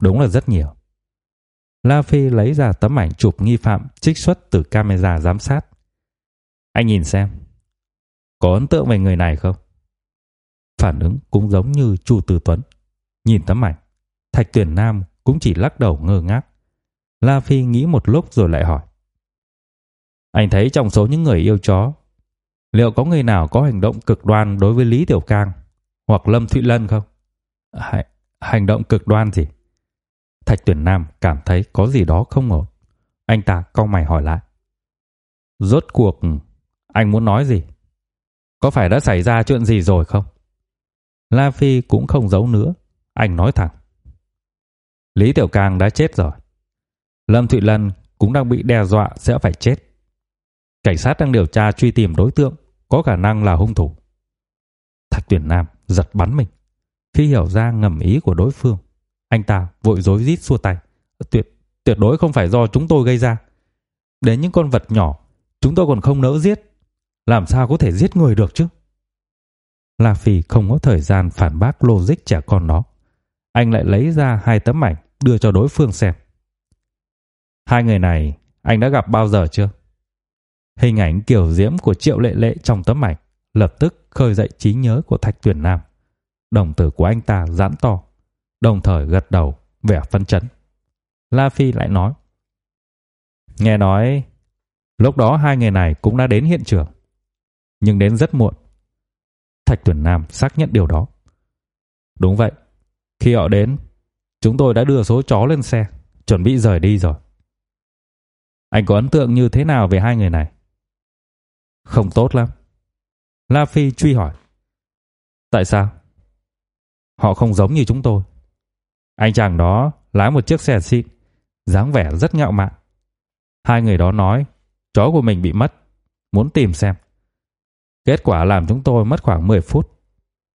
Đúng là rất nhiều. La Phi lấy ra tấm ảnh chụp nghi phạm trích xuất từ camera giám sát. Anh nhìn xem. Có ấn tượng về người này không? Phản ứng cũng giống như Chu Từ Tuấn. Nhìn tấm ảnh, Thạch Tuyển Nam cũng chỉ lắc đầu ngơ ngác. La Phi nghĩ một lúc rồi lại hỏi. Anh thấy trong số những người yêu chó, liệu có người nào có hành động cực đoan đối với Lý Tiểu Cang hoặc Lâm Thụy Lân không? Hành, hành động cực đoan gì? Thạch Tuyển Nam cảm thấy có gì đó không ổn. Anh ta cau mày hỏi lại. Rốt cuộc anh muốn nói gì? Có phải đã xảy ra chuyện gì rồi không? La Phi cũng không giấu nữa, anh nói thẳng. Lý Tiểu Cang đã chết rồi. Lâm Thụy Lân cũng đang bị đe dọa sẽ phải chết. Cảnh sát đang điều tra truy tìm đối tượng có khả năng là hung thủ. Thạch Tuyển Nam giật bắn mình khi hiểu ra ngầm ý của đối phương. Anh ta vội rối rít xua tay. Tuyệt tuyệt đối không phải do chúng tôi gây ra. Đến những con vật nhỏ, chúng tôi còn không nỡ giết. Làm sao có thể giết người được chứ? La Phi không có thời gian phản bác logic trẻ con đó. Anh lại lấy ra hai tấm ảnh đưa cho đối phương xem. Hai người này anh đã gặp bao giờ chưa? Hình ảnh kiểu diễm của Triệu Lệ Lệ trong tấm ảnh lập tức khơi dậy trí nhớ của Thạch Tuyển Nam. Đồng tử của anh ta giãn to, đồng thời gật đầu, vẻ phấn chấn. La Phi lại nói: "Nghe nói lúc đó hai người này cũng đã đến hiện trường, nhưng đến rất muộn." Thạch Tuyển Nam xác nhận điều đó. "Đúng vậy, khi họ đến, chúng tôi đã đưa số chó lên xe, chuẩn bị rời đi rồi." Anh có ấn tượng như thế nào về hai người này? Không tốt lắm. La Phi truy hỏi. Tại sao? Họ không giống như chúng tôi. Anh chàng đó lái một chiếc xe xịn, dáng vẻ rất ngạo mạn. Hai người đó nói chó của mình bị mất, muốn tìm xem. Kết quả làm chúng tôi mất khoảng 10 phút,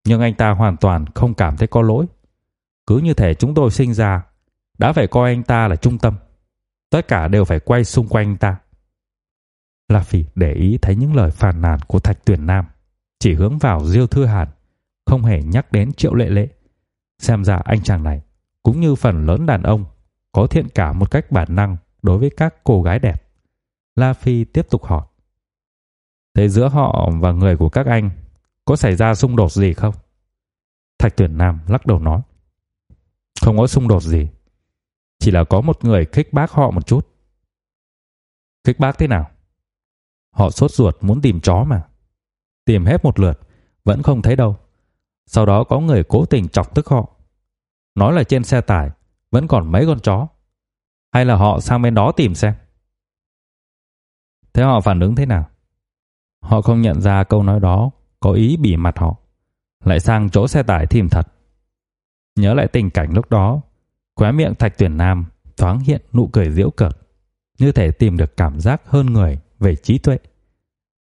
nhưng anh ta hoàn toàn không cảm thấy có lỗi. Cứ như thể chúng tôi sinh ra đã phải coi anh ta là trung tâm. Tất cả đều phải quay xung quanh anh ta. La Phi để ý thấy những lời phàn nàn của Thạch Tuyển Nam chỉ hướng vào Diêu Thư Hàn, không hề nhắc đến Triệu Lệ Lệ. Xem ra anh chàng này cũng như phần lớn đàn ông có thiện cảm một cách bản năng đối với các cô gái đẹp. La Phi tiếp tục hỏi. Thế giữa họ và người của các anh có xảy ra xung đột gì không? Thạch Tuyển Nam lắc đầu nói. Không có xung đột gì. Chỉ là có một người khích bác họ một chút. Khích bác thế nào? Họ sốt ruột muốn tìm chó mà. Tìm hết một lượt, vẫn không thấy đâu. Sau đó có người cố tình chọc tức họ. Nói là trên xe tải vẫn còn mấy con chó. Hay là họ sang bên đó tìm xem. Thế họ phản ứng thế nào? Họ không nhận ra câu nói đó có ý bỉ mặt họ. Lại sang chỗ xe tải tìm thật. Nhớ lại tình cảnh lúc đó, khóe miệng Thạch Tuyển Nam thoáng hiện nụ cười giễu cợt, như thể tìm được cảm giác hơn người về trí tuệ.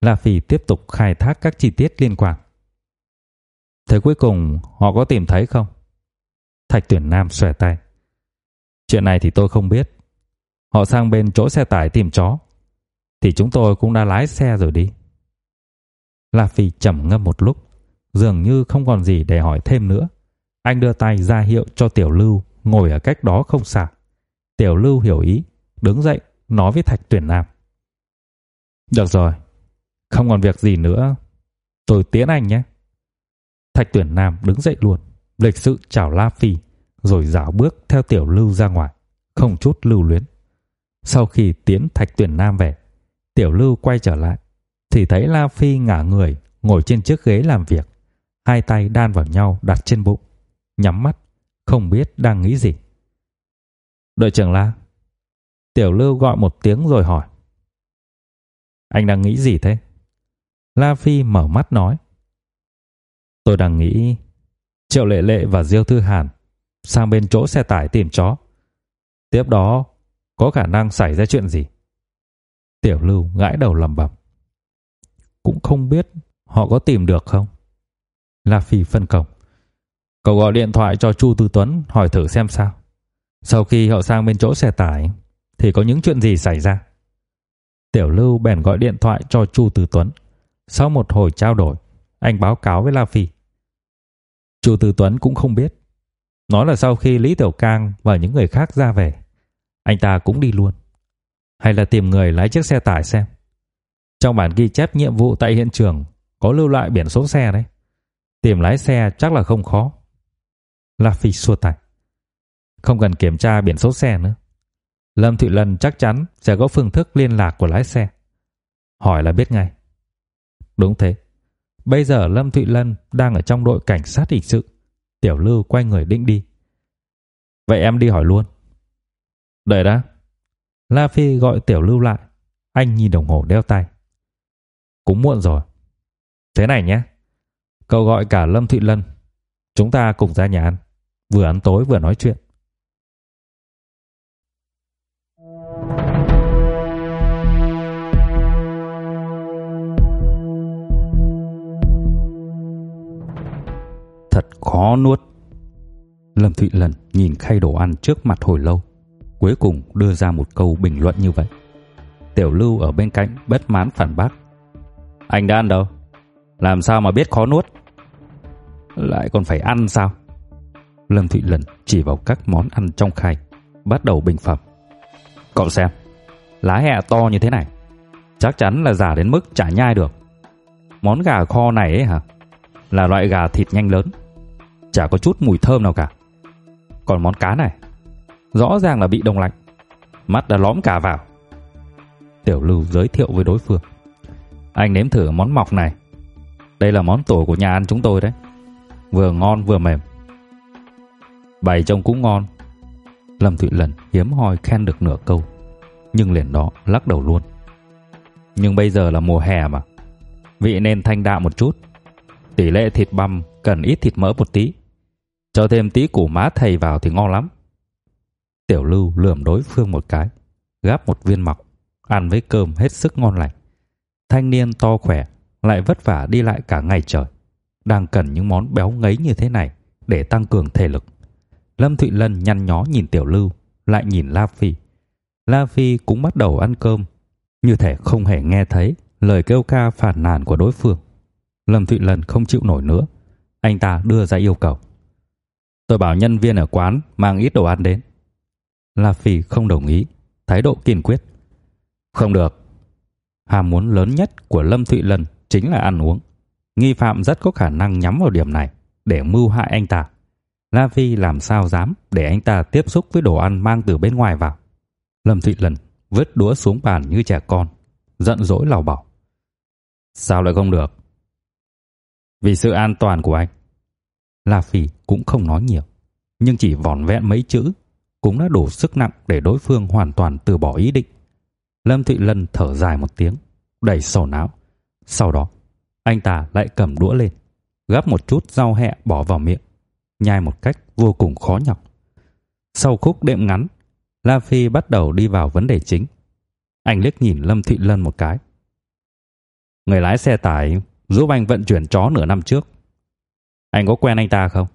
La Phi tiếp tục khai thác các chi tiết liên quan. Thế cuối cùng họ có tìm thấy không? Thạch Tuyển Nam xòe tay. Chuyện này thì tôi không biết. Họ sang bên chỗ xe tải tìm chó. Thì chúng tôi cũng đã lái xe rồi đi. La Phi trầm ngâm một lúc, dường như không còn gì để hỏi thêm nữa. Anh đưa tay ra hiệu cho Tiểu Lưu ngồi ở cách đó không xa. Tiểu Lưu hiểu ý, đứng dậy nói với Thạch Tuyển Nam. Được rồi, không còn việc gì nữa, tôi tiễn anh nhé. Thạch Tuyển Nam đứng dậy luôn, lịch sự chào La Phi, rồi dạo bước theo Tiểu Lưu ra ngoài, không chút lưu luyến. Sau khi tiến Thạch Tuyển Nam về, Tiểu Lưu quay trở lại, thì thấy La Phi ngả người ngồi trên chiếc ghế làm việc, hai tay đan vào nhau đặt trên bụng, nhắm mắt, không biết đang nghĩ gì. Đội trưởng La, Tiểu Lưu gọi một tiếng rồi hỏi. Anh đang nghĩ gì thế? La Phi mở mắt nói. Tôi đang nghĩ Triệu Lệ Lệ và Diêu Thư Hàn sang bên chỗ xe tải tìm chó. Tiếp đó có khả năng xảy ra chuyện gì? Tiểu Lưu gãi đầu lẩm bẩm. Cũng không biết họ có tìm được không? La Phi phân công. Cậu gọi điện thoại cho Chu Tư Tuấn hỏi thử xem sao. Sau khi họ sang bên chỗ xe tải thì có những chuyện gì xảy ra? Tiểu Lưu bèn gọi điện thoại cho Chu Tư Tuấn. Sau một hồi trao đổi, anh báo cáo với La Phi. Chu Tư Tuấn cũng không biết. Nói là sau khi Lý Tiểu Cang và những người khác ra về, anh ta cũng đi luôn. Hay là tìm người lái chiếc xe tải xem. Trong bản ghi chép nhiệm vụ tại hiện trường có lưu lại biển số xe đấy. Tìm lái xe chắc là không khó. La Phi xua tay. Không cần kiểm tra biển số xe nữa. Lâm Thụy Lân chắc chắn sẽ có phương thức liên lạc của lái xe. Hỏi là biết ngay. Đúng thế. Bây giờ Lâm Thụy Lân đang ở trong đội cảnh sát hình sự. Tiểu Lưu quay người định đi. Vậy em đi hỏi luôn. Đợi đã. La Phi gọi Tiểu Lưu lại. Anh nhìn đồng hồ đeo tay. Cũng muộn rồi. Thế này nhé. Cậu gọi cả Lâm Thụy Lân. Chúng ta cùng ra nhà ăn. Vừa ăn tối vừa nói chuyện. Thật khó nuốt. Lâm Thụy Lần nhìn khay đồ ăn trước mặt hồi lâu, cuối cùng đưa ra một câu bình luận như vậy. Tiểu Lưu ở bên cạnh bất mãn phản bác. Anh đã ăn đâu? Làm sao mà biết khó nuốt? Lại còn phải ăn sao? Lâm Thụy Lần chỉ vào các món ăn trong khay, bắt đầu bình phẩm. Cậu xem, lá hẹ to như thế này, chắc chắn là giả đến mức chả nhai được. Món gà kho này ấy hả? Là loại gà thịt nhanh lớn, chả có chút mùi thơm nào cả. Còn món cá này, rõ ràng là bị đông lạnh, mắt đã lõm cả vào. Tiểu Lưu giới thiệu với đối phương. Anh nếm thử món mọc này. Đây là món tổ của nhà ăn chúng tôi đấy. Vừa ngon vừa mềm. Bày trông cũng ngon. Lâm Thụy Lần hiếm hoi khen được nửa câu, nhưng liền đó lắc đầu luôn. Nhưng bây giờ là mùa hè mà, vị nên thanh đạm một chút. Tỷ lệ thịt băm cần ít thịt mỡ một tí. Cho thêm tí củ má thầy vào thì ngon lắm. Tiểu Lưu lườm đối phương một cái, gắp một viên mọc, ăn với cơm hết sức ngon lành. Thanh niên to khỏe, lại vất vả đi lại cả ngày trời, đang cần những món béo ngấy như thế này để tăng cường thể lực. Lâm Thụy Lân nhăn nhó nhìn Tiểu Lưu, lại nhìn La Phi. La Phi cũng bắt đầu ăn cơm, như thể không hề nghe thấy lời kêu ca phản nàn của đối phương. Lâm Thụy Lân không chịu nổi nữa, anh ta đưa ra yêu cầu. Tôi bảo nhân viên ở quán mang ít đồ ăn đến. La Phi không đồng ý, thái độ kiên quyết. Không được. Ham muốn lớn nhất của Lâm Thụy Lân chính là ăn uống. Nghi phạm rất có khả năng nhắm vào điểm này để mưu hại anh ta. La Phi làm sao dám để anh ta tiếp xúc với đồ ăn mang từ bên ngoài vào. Lâm Thụy Lân vứt đũa xuống bàn như trẻ con, giận dỗi lào bảo. Sao lại không được? Vì sự an toàn của anh. La Phi cũng không nói nhiều, nhưng chỉ vỏn vẹn mấy chữ cũng đã đủ sức nặng để đối phương hoàn toàn từ bỏ ý định. Lâm Thụy Lân thở dài một tiếng, đầy sầu não. Sau đó, anh ta lại cầm đũa lên, gắp một chút rau hẹ bỏ vào miệng, nhai một cách vô cùng khó nhọc. Sau khúc đệm ngắn, La Phi bắt đầu đi vào vấn đề chính. Anh liếc nhìn Lâm Thụy Lân một cái. Người lái xe tải giúp anh vận chuyển chó nửa năm trước. Anh có quen anh ta không?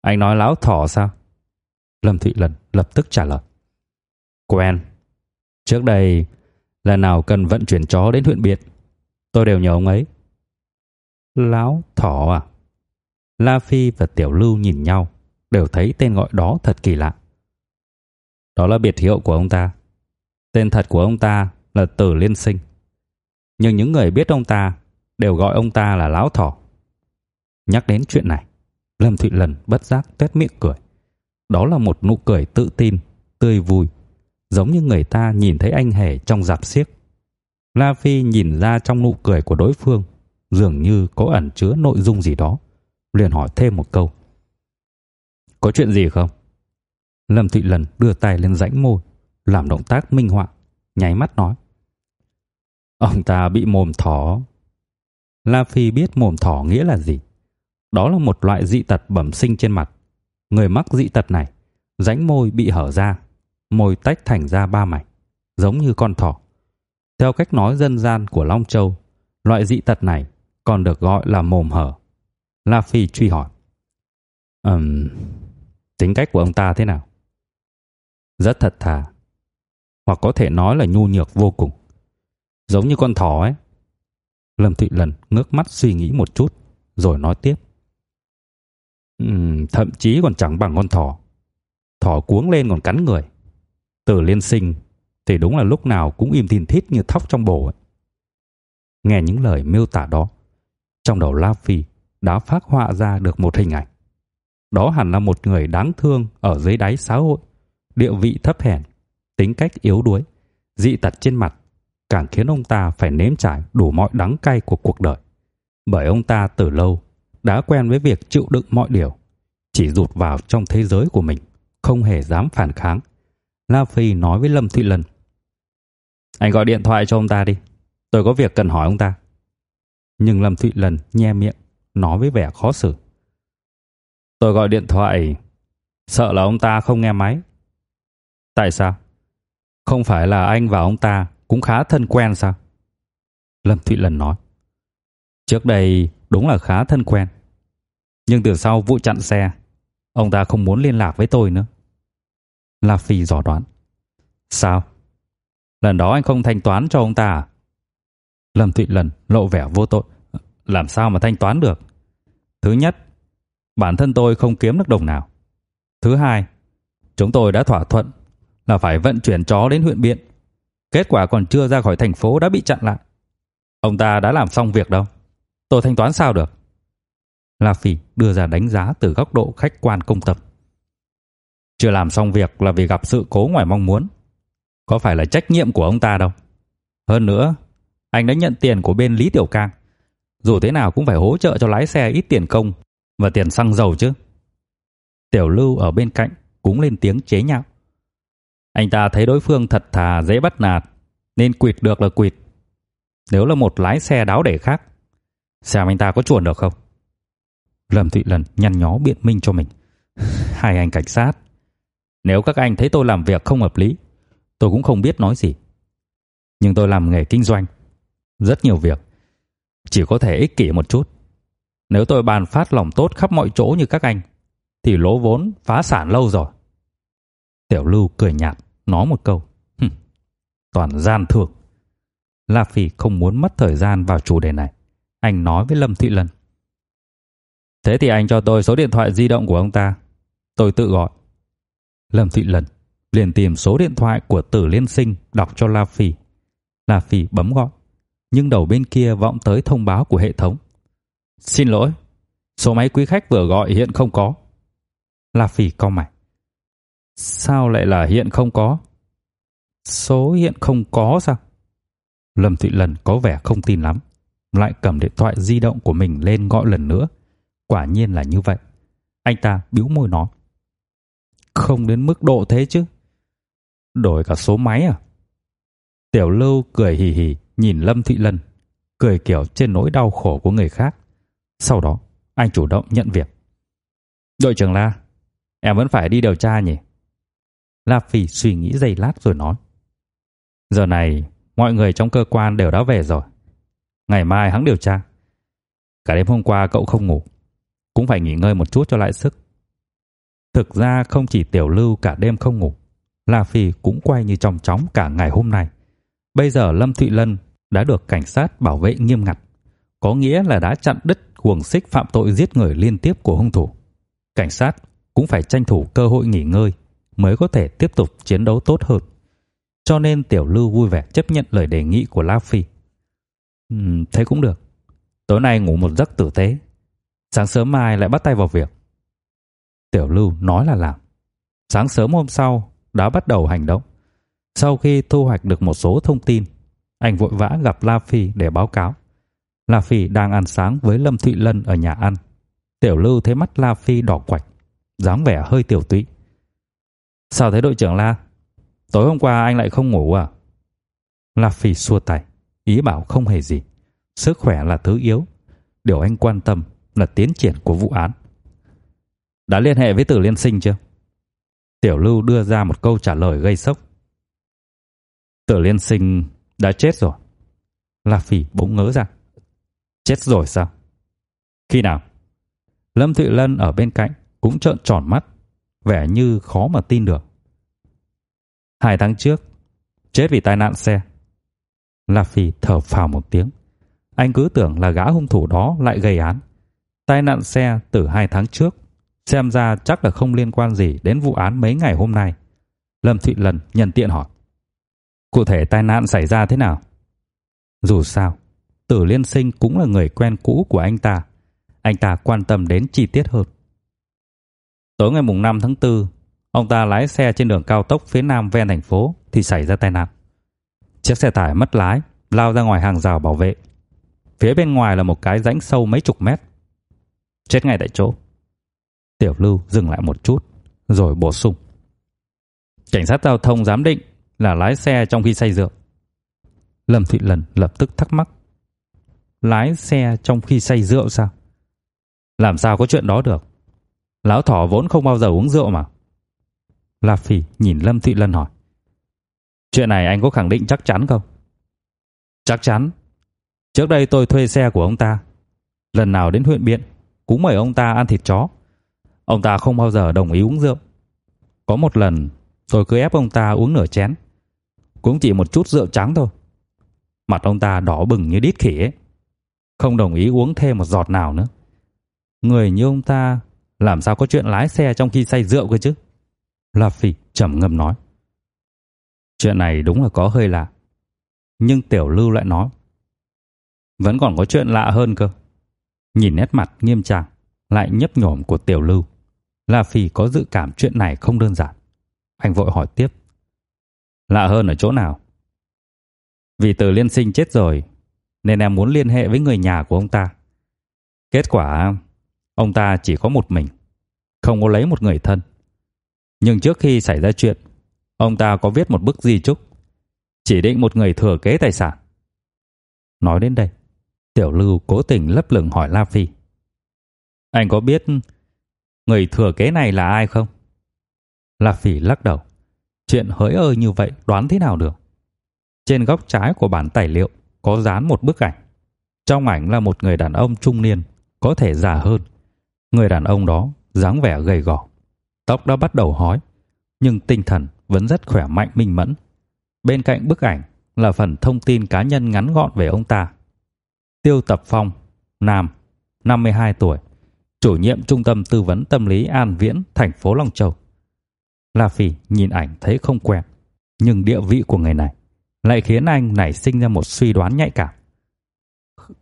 Anh nói láo thỏ sao? Lâm Thụy lần lập tức trả lời. Quen. Trước đây, lần nào cần vận chuyển chó đến huyện biệt, tôi đều nhờ ông ấy. Láo thỏ à? La Phi và Tiểu Lưu nhìn nhau, đều thấy tên gọi đó thật kỳ lạ. Đó là biệt hiệu của ông ta. Tên thật của ông ta là Tử Liên Sinh. Nhưng những người biết ông ta đều gọi ông ta là Lão Thỏ. Nhắc đến chuyện này, Lâm Thụy Lần bất giác tuét miệng cười. Đó là một nụ cười tự tin, tươi vui, giống như người ta nhìn thấy anh hề trong dạp xiếc. La Phi nhìn ra trong nụ cười của đối phương, dường như có ẩn chứa nội dung gì đó, liền hỏi thêm một câu. Có chuyện gì không? Lâm Thụy Lần đưa tay lên rãnh môi, làm động tác minh họa, nháy mắt nói. Ông ta bị mồm thỏ. La Phi biết mồm thỏ nghĩa là gì. Đó là một loại dị tật bẩm sinh trên mặt. Người mắc dị tật này, rãnh môi bị hở ra, môi tách thành ra ba mảnh, giống như con thỏ. Theo cách nói dân gian của Long Châu, loại dị tật này còn được gọi là mồm hở. La Phi truy hỏi. Ừm, tính cách của ông ta thế nào? Rất thật thà, hoặc có thể nói là nhu nhược vô cùng. Giống như con thỏ ấy. Lâm Thụy Lần ngước mắt suy nghĩ một chút, rồi nói tiếp. Ừm, thậm chí còn chẳng bằng con thỏ. Thỏ cuống lên còn cắn người. Từ liên sinh thì đúng là lúc nào cũng im thìn thít như thóc trong bồ ấy. Nghe những lời miêu tả đó, trong đầu La Phi đã phát họa ra được một hình ảnh. Đó hẳn là một người đáng thương ở dưới đáy xã hội, địa vị thấp hèn, tính cách yếu đuối, dị tật trên mặt, càng khiến ông ta phải nếm trải đủ mọi đắng cay của cuộc đời. Bởi ông ta từ lâu đã quen với việc chịu đựng mọi điều, chỉ rụt vào trong thế giới của mình, không hề dám phản kháng. La Phi nói với Lâm Thụy Lân. Anh gọi điện thoại cho ông ta đi, tôi có việc cần hỏi ông ta. Nhưng Lâm Thụy Lân nhe miệng, nói với vẻ khó xử. Tôi gọi điện thoại, sợ là ông ta không nghe máy. Tại sao? Không phải là anh và ông ta cũng khá thân quen sao? Lâm Thụy Lân nói. Trước đây đúng là khá thân quen. Nhưng từ sau vụ chặn xe, ông ta không muốn liên lạc với tôi nữa. La Phi dò đoán. Sao? Lần đó anh không thanh toán cho ông ta à? Lâm Thụy lần lộ vẻ vô tội. Làm sao mà thanh toán được? Thứ nhất, bản thân tôi không kiếm được đồng nào. Thứ hai, chúng tôi đã thỏa thuận là phải vận chuyển chó đến huyện Biện. Kết quả còn chưa ra khỏi thành phố đã bị chặn lại. Ông ta đã làm xong việc đâu. Tôi thanh toán sao được? La phỉ đưa ra đánh giá từ góc độ khách quan công tập. Chưa làm xong việc là vì gặp sự cố ngoài mong muốn. Có phải là trách nhiệm của ông ta đâu. Hơn nữa, anh đã nhận tiền của bên Lý Tiểu Cang. Dù thế nào cũng phải hỗ trợ cho lái xe ít tiền công và tiền xăng dầu chứ. Tiểu Lưu ở bên cạnh cũng lên tiếng chế nhạo. Anh ta thấy đối phương thật thà dễ bắt nạt, nên quỵt được là quỵt. Nếu là một lái xe đáo để khác, xem anh ta có chuồn được không? Lâm Thụy Lần nhăn nhó biện minh cho mình. Hai anh cảnh sát, nếu các anh thấy tôi làm việc không hợp lý, tôi cũng không biết nói gì. Nhưng tôi làm nghề kinh doanh, rất nhiều việc, chỉ có thể ích kỷ một chút. Nếu tôi bàn phát lòng tốt khắp mọi chỗ như các anh, thì lỗ vốn phá sản lâu rồi. Tiểu Lưu cười nhạt, nói một câu. Toàn gian thường. La Phi không muốn mất thời gian vào chủ đề này. Anh nói với Lâm Thụy Lân. Thế thì anh cho tôi số điện thoại di động của ông ta. Tôi tự gọi. Lâm Thụy lần liền tìm số điện thoại của Tử Liên Sinh đọc cho La Phỉ. La Phỉ bấm gọi, nhưng đầu bên kia vọng tới thông báo của hệ thống. Xin lỗi, số máy quý khách vừa gọi hiện không có. La Phỉ cau mày. Sao lại là hiện không có? Số hiện không có sao? Lâm Thụy Lần có vẻ không tin lắm, lại cầm điện thoại di động của mình lên gọi lần nữa. Quả nhiên là như vậy. Anh ta bĩu môi nói. Không đến mức độ thế chứ. Đổi cả số máy à? Tiểu Lưu cười hì hì nhìn Lâm Thụy Lân, cười kiểu trên nỗi đau khổ của người khác. Sau đó, anh chủ động nhận việc. Đội trưởng La, em vẫn phải đi điều tra nhỉ? La Phi suy nghĩ giây lát rồi nói. Giờ này, mọi người trong cơ quan đều đã về rồi. Ngày mai hắn điều tra. Cả đêm hôm qua cậu không ngủ, cũng phải nghỉ ngơi một chút cho lại sức. Thực ra không chỉ Tiểu Lưu cả đêm không ngủ, La Phi cũng quay như trong chóng cả ngày hôm nay. Bây giờ Lâm Thụy Lân đã được cảnh sát bảo vệ nghiêm ngặt, có nghĩa là đã chặn đứt cuồng xích phạm tội giết người liên tiếp của hung thủ. Cảnh sát cũng phải tranh thủ cơ hội nghỉ ngơi mới có thể tiếp tục chiến đấu tốt hơn. Cho nên Tiểu Lưu vui vẻ chấp nhận lời đề nghị của La Phi. Ừm, thế cũng được. Tối nay ngủ một giấc tử tế. Sáng sớm mai lại bắt tay vào việc. Tiểu Lưu nói là làm. Sáng sớm hôm sau đã bắt đầu hành động. Sau khi thu hoạch được một số thông tin, anh vội vã gặp La Phi để báo cáo. La Phi đang ăn sáng với Lâm Thụy Lân ở nhà ăn. Tiểu Lưu thấy mắt La Phi đỏ quạch, dáng vẻ hơi tiểu tụy. Sao thế đội trưởng La? Tối hôm qua anh lại không ngủ à? La Phi xua tay, ý bảo không hề gì. Sức khỏe là thứ yếu. Điều anh quan tâm là tiến triển của vụ án. Đã liên hệ với Tử Liên Sinh chưa? Tiểu Lưu đưa ra một câu trả lời gây sốc. Tử Liên Sinh đã chết rồi. La Phỉ bỗng ngớ ra. Chết rồi sao? Khi nào? Lâm Thụy Lân ở bên cạnh cũng trợn tròn mắt, vẻ như khó mà tin được. Hai tháng trước, chết vì tai nạn xe. La Phỉ thở phào một tiếng. Anh cứ tưởng là gã hung thủ đó lại gây án. Tai nạn xe từ hai tháng trước Xem ra chắc là không liên quan gì đến vụ án mấy ngày hôm nay. Lâm Thụy Lần nhận tiện hỏi. Cụ thể tai nạn xảy ra thế nào? Dù sao, Tử Liên Sinh cũng là người quen cũ của anh ta. Anh ta quan tâm đến chi tiết hơn. Tối ngày mùng 5 tháng 4, ông ta lái xe trên đường cao tốc phía nam ven thành phố thì xảy ra tai nạn. Chiếc xe tải mất lái, lao ra ngoài hàng rào bảo vệ. Phía bên ngoài là một cái rãnh sâu mấy chục mét. Chết ngay tại chỗ. Tiểu Lưu dừng lại một chút, rồi bổ sung. Cảnh sát giao thông giám định là lái xe trong khi say rượu. Lâm Thụy Lần lập tức thắc mắc. Lái xe trong khi say rượu sao? Làm sao có chuyện đó được? Lão thỏ vốn không bao giờ uống rượu mà. La Phỉ nhìn Lâm Thụy Lân hỏi. Chuyện này anh có khẳng định chắc chắn không? Chắc chắn. Trước đây tôi thuê xe của ông ta. Lần nào đến huyện Biện cũng mời ông ta ăn thịt chó. Ông ta không bao giờ đồng ý uống rượu. Có một lần, tôi cứ ép ông ta uống nửa chén. Cũng chỉ một chút rượu trắng thôi. Mặt ông ta đỏ bừng như đít khỉ ấy. Không đồng ý uống thêm một giọt nào nữa. Người như ông ta, làm sao có chuyện lái xe trong khi say rượu cơ chứ? La Phi trầm ngâm nói. Chuyện này đúng là có hơi lạ. Nhưng Tiểu Lưu lại nói. Vẫn còn có chuyện lạ hơn cơ. Nhìn nét mặt nghiêm trang, lại nhấp nhổm của Tiểu Lưu. La Phi có dự cảm chuyện này không đơn giản. Anh vội hỏi tiếp. Lạ hơn ở chỗ nào? Vì từ liên sinh chết rồi, nên em muốn liên hệ với người nhà của ông ta. Kết quả, ông ta chỉ có một mình, không có lấy một người thân. Nhưng trước khi xảy ra chuyện, ông ta có viết một bức di chúc, chỉ định một người thừa kế tài sản. Nói đến đây, Tiểu Lưu cố tình lấp lửng hỏi La Phi. Anh có biết người thừa kế này là ai không? La Phi lắc đầu. Chuyện hỡi ơi như vậy đoán thế nào được? Trên góc trái của bản tài liệu có dán một bức ảnh. Trong ảnh là một người đàn ông trung niên, có thể già hơn. Người đàn ông đó dáng vẻ gầy gò, tóc đã bắt đầu hói, nhưng tinh thần vẫn rất khỏe mạnh minh mẫn. Bên cạnh bức ảnh là phần thông tin cá nhân ngắn gọn về ông ta. Tiêu Tập Phong, nam, 52 tuổi, chủ nhiệm trung tâm tư vấn tâm lý An Viễn, thành phố Long Châu. La Phi nhìn ảnh thấy không quen, nhưng địa vị của người này lại khiến anh nảy sinh ra một suy đoán nhạy cảm.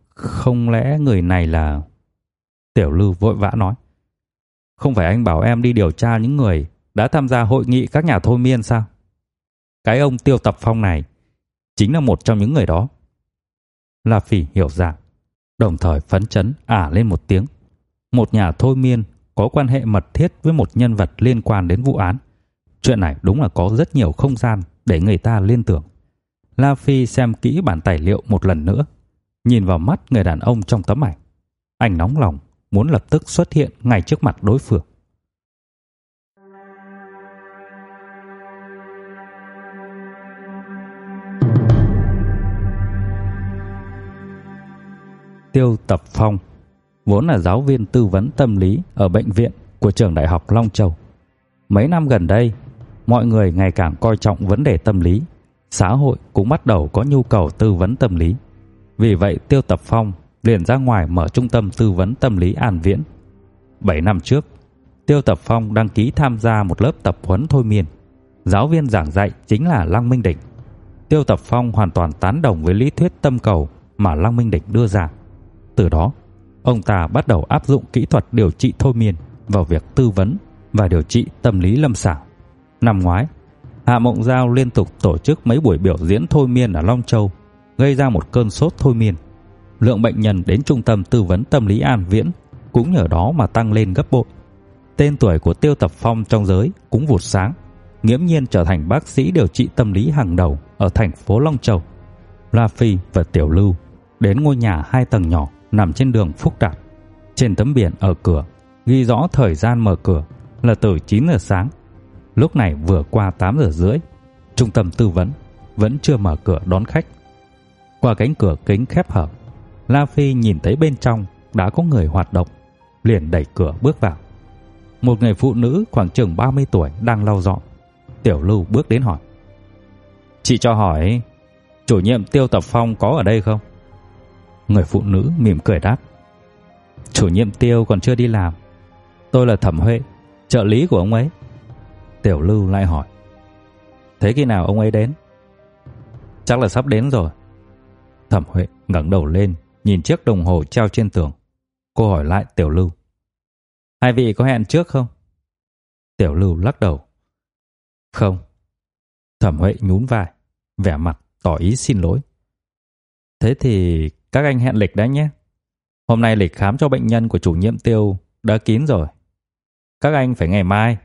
Không lẽ người này là Tiểu Lưu vội vã nói. Không phải anh bảo em đi điều tra những người đã tham gia hội nghị các nhà thôi miên sao? Cái ông Tiêu Tập Phong này chính là một trong những người đó. La Phỉ hiểu ra, đồng thời phấn chấn ả lên một tiếng. Một nhà thôi miên có quan hệ mật thiết với một nhân vật liên quan đến vụ án. Chuyện này đúng là có rất nhiều không gian để người ta liên tưởng. La Phi xem kỹ bản tài liệu một lần nữa, nhìn vào mắt người đàn ông trong tấm ảnh. Anh nóng lòng muốn lập tức xuất hiện ngay trước mặt đối phương. Tiêu Tập Phong vốn là giáo viên tư vấn tâm lý ở bệnh viện của trường Đại học Long Châu. Mấy năm gần đây, mọi người ngày càng coi trọng vấn đề tâm lý, xã hội cũng bắt đầu có nhu cầu tư vấn tâm lý. Vì vậy, Tiêu Tập Phong liền ra ngoài mở trung tâm tư vấn tâm lý An Viễn. 7 năm trước, Tiêu Tập Phong đăng ký tham gia một lớp tập huấn thôi miên. Giáo viên giảng dạy chính là Lăng Minh Đỉnh. Tiêu Tập Phong hoàn toàn tán đồng với lý thuyết tâm cầu mà Lăng Minh Đỉnh đưa ra. Từ đó, ông ta bắt đầu áp dụng kỹ thuật điều trị thôi miên vào việc tư vấn và điều trị tâm lý lâm sàng. Năm ngoái, Hạ Mộng Giao liên tục tổ chức mấy buổi biểu diễn thôi miên ở Long Châu, gây ra một cơn sốt thôi miên. Lượng bệnh nhân đến trung tâm tư vấn tâm lý An Viễn cũng nhờ đó mà tăng lên gấp bội. Tên tuổi của Tiêu Tập Phong trong giới cũng vụt sáng, nghiễm nhiên trở thành bác sĩ điều trị tâm lý hàng đầu ở thành phố Long Châu. La Phi và Tiểu Lưu đến ngôi nhà hai tầng nhỏ nằm trên đường Phúc Đạt. Trên tấm biển ở cửa ghi rõ thời gian mở cửa là từ 9 giờ sáng. Lúc này vừa qua 8 giờ rưỡi, trung tâm tư vấn vẫn chưa mở cửa đón khách. Qua cánh cửa kính khép hở, La Phi nhìn thấy bên trong đã có người hoạt động, liền đẩy cửa bước vào. Một người phụ nữ khoảng chừng 30 tuổi đang lau dọn. Tiểu Lưu bước đến hỏi: "Chị cho hỏi, chủ nhiệm Tiêu Tập Phong có ở đây không?" Người phụ nữ mỉm cười đáp: "Chủ nhiệm Tiêu còn chưa đi làm. tôi là Thẩm Huệ, trợ lý của ông ấy. Tiểu Lưu lại hỏi. Thế khi nào ông ấy đến? Chắc là sắp đến rồi. Thẩm Huệ ngẩng đầu lên, nhìn chiếc đồng hồ treo trên tường. Cô hỏi lại Tiểu Lưu. Hai vị có hẹn trước không? Tiểu Lưu lắc đầu. Không. Thẩm Huệ nhún vai, vẻ mặt tỏ ý xin lỗi. Thế thì các anh hẹn lịch đã nhé. Hôm nay lịch khám cho bệnh nhân của chủ nhiệm Tiêu đã kín rồi. Các anh phải ngày mai.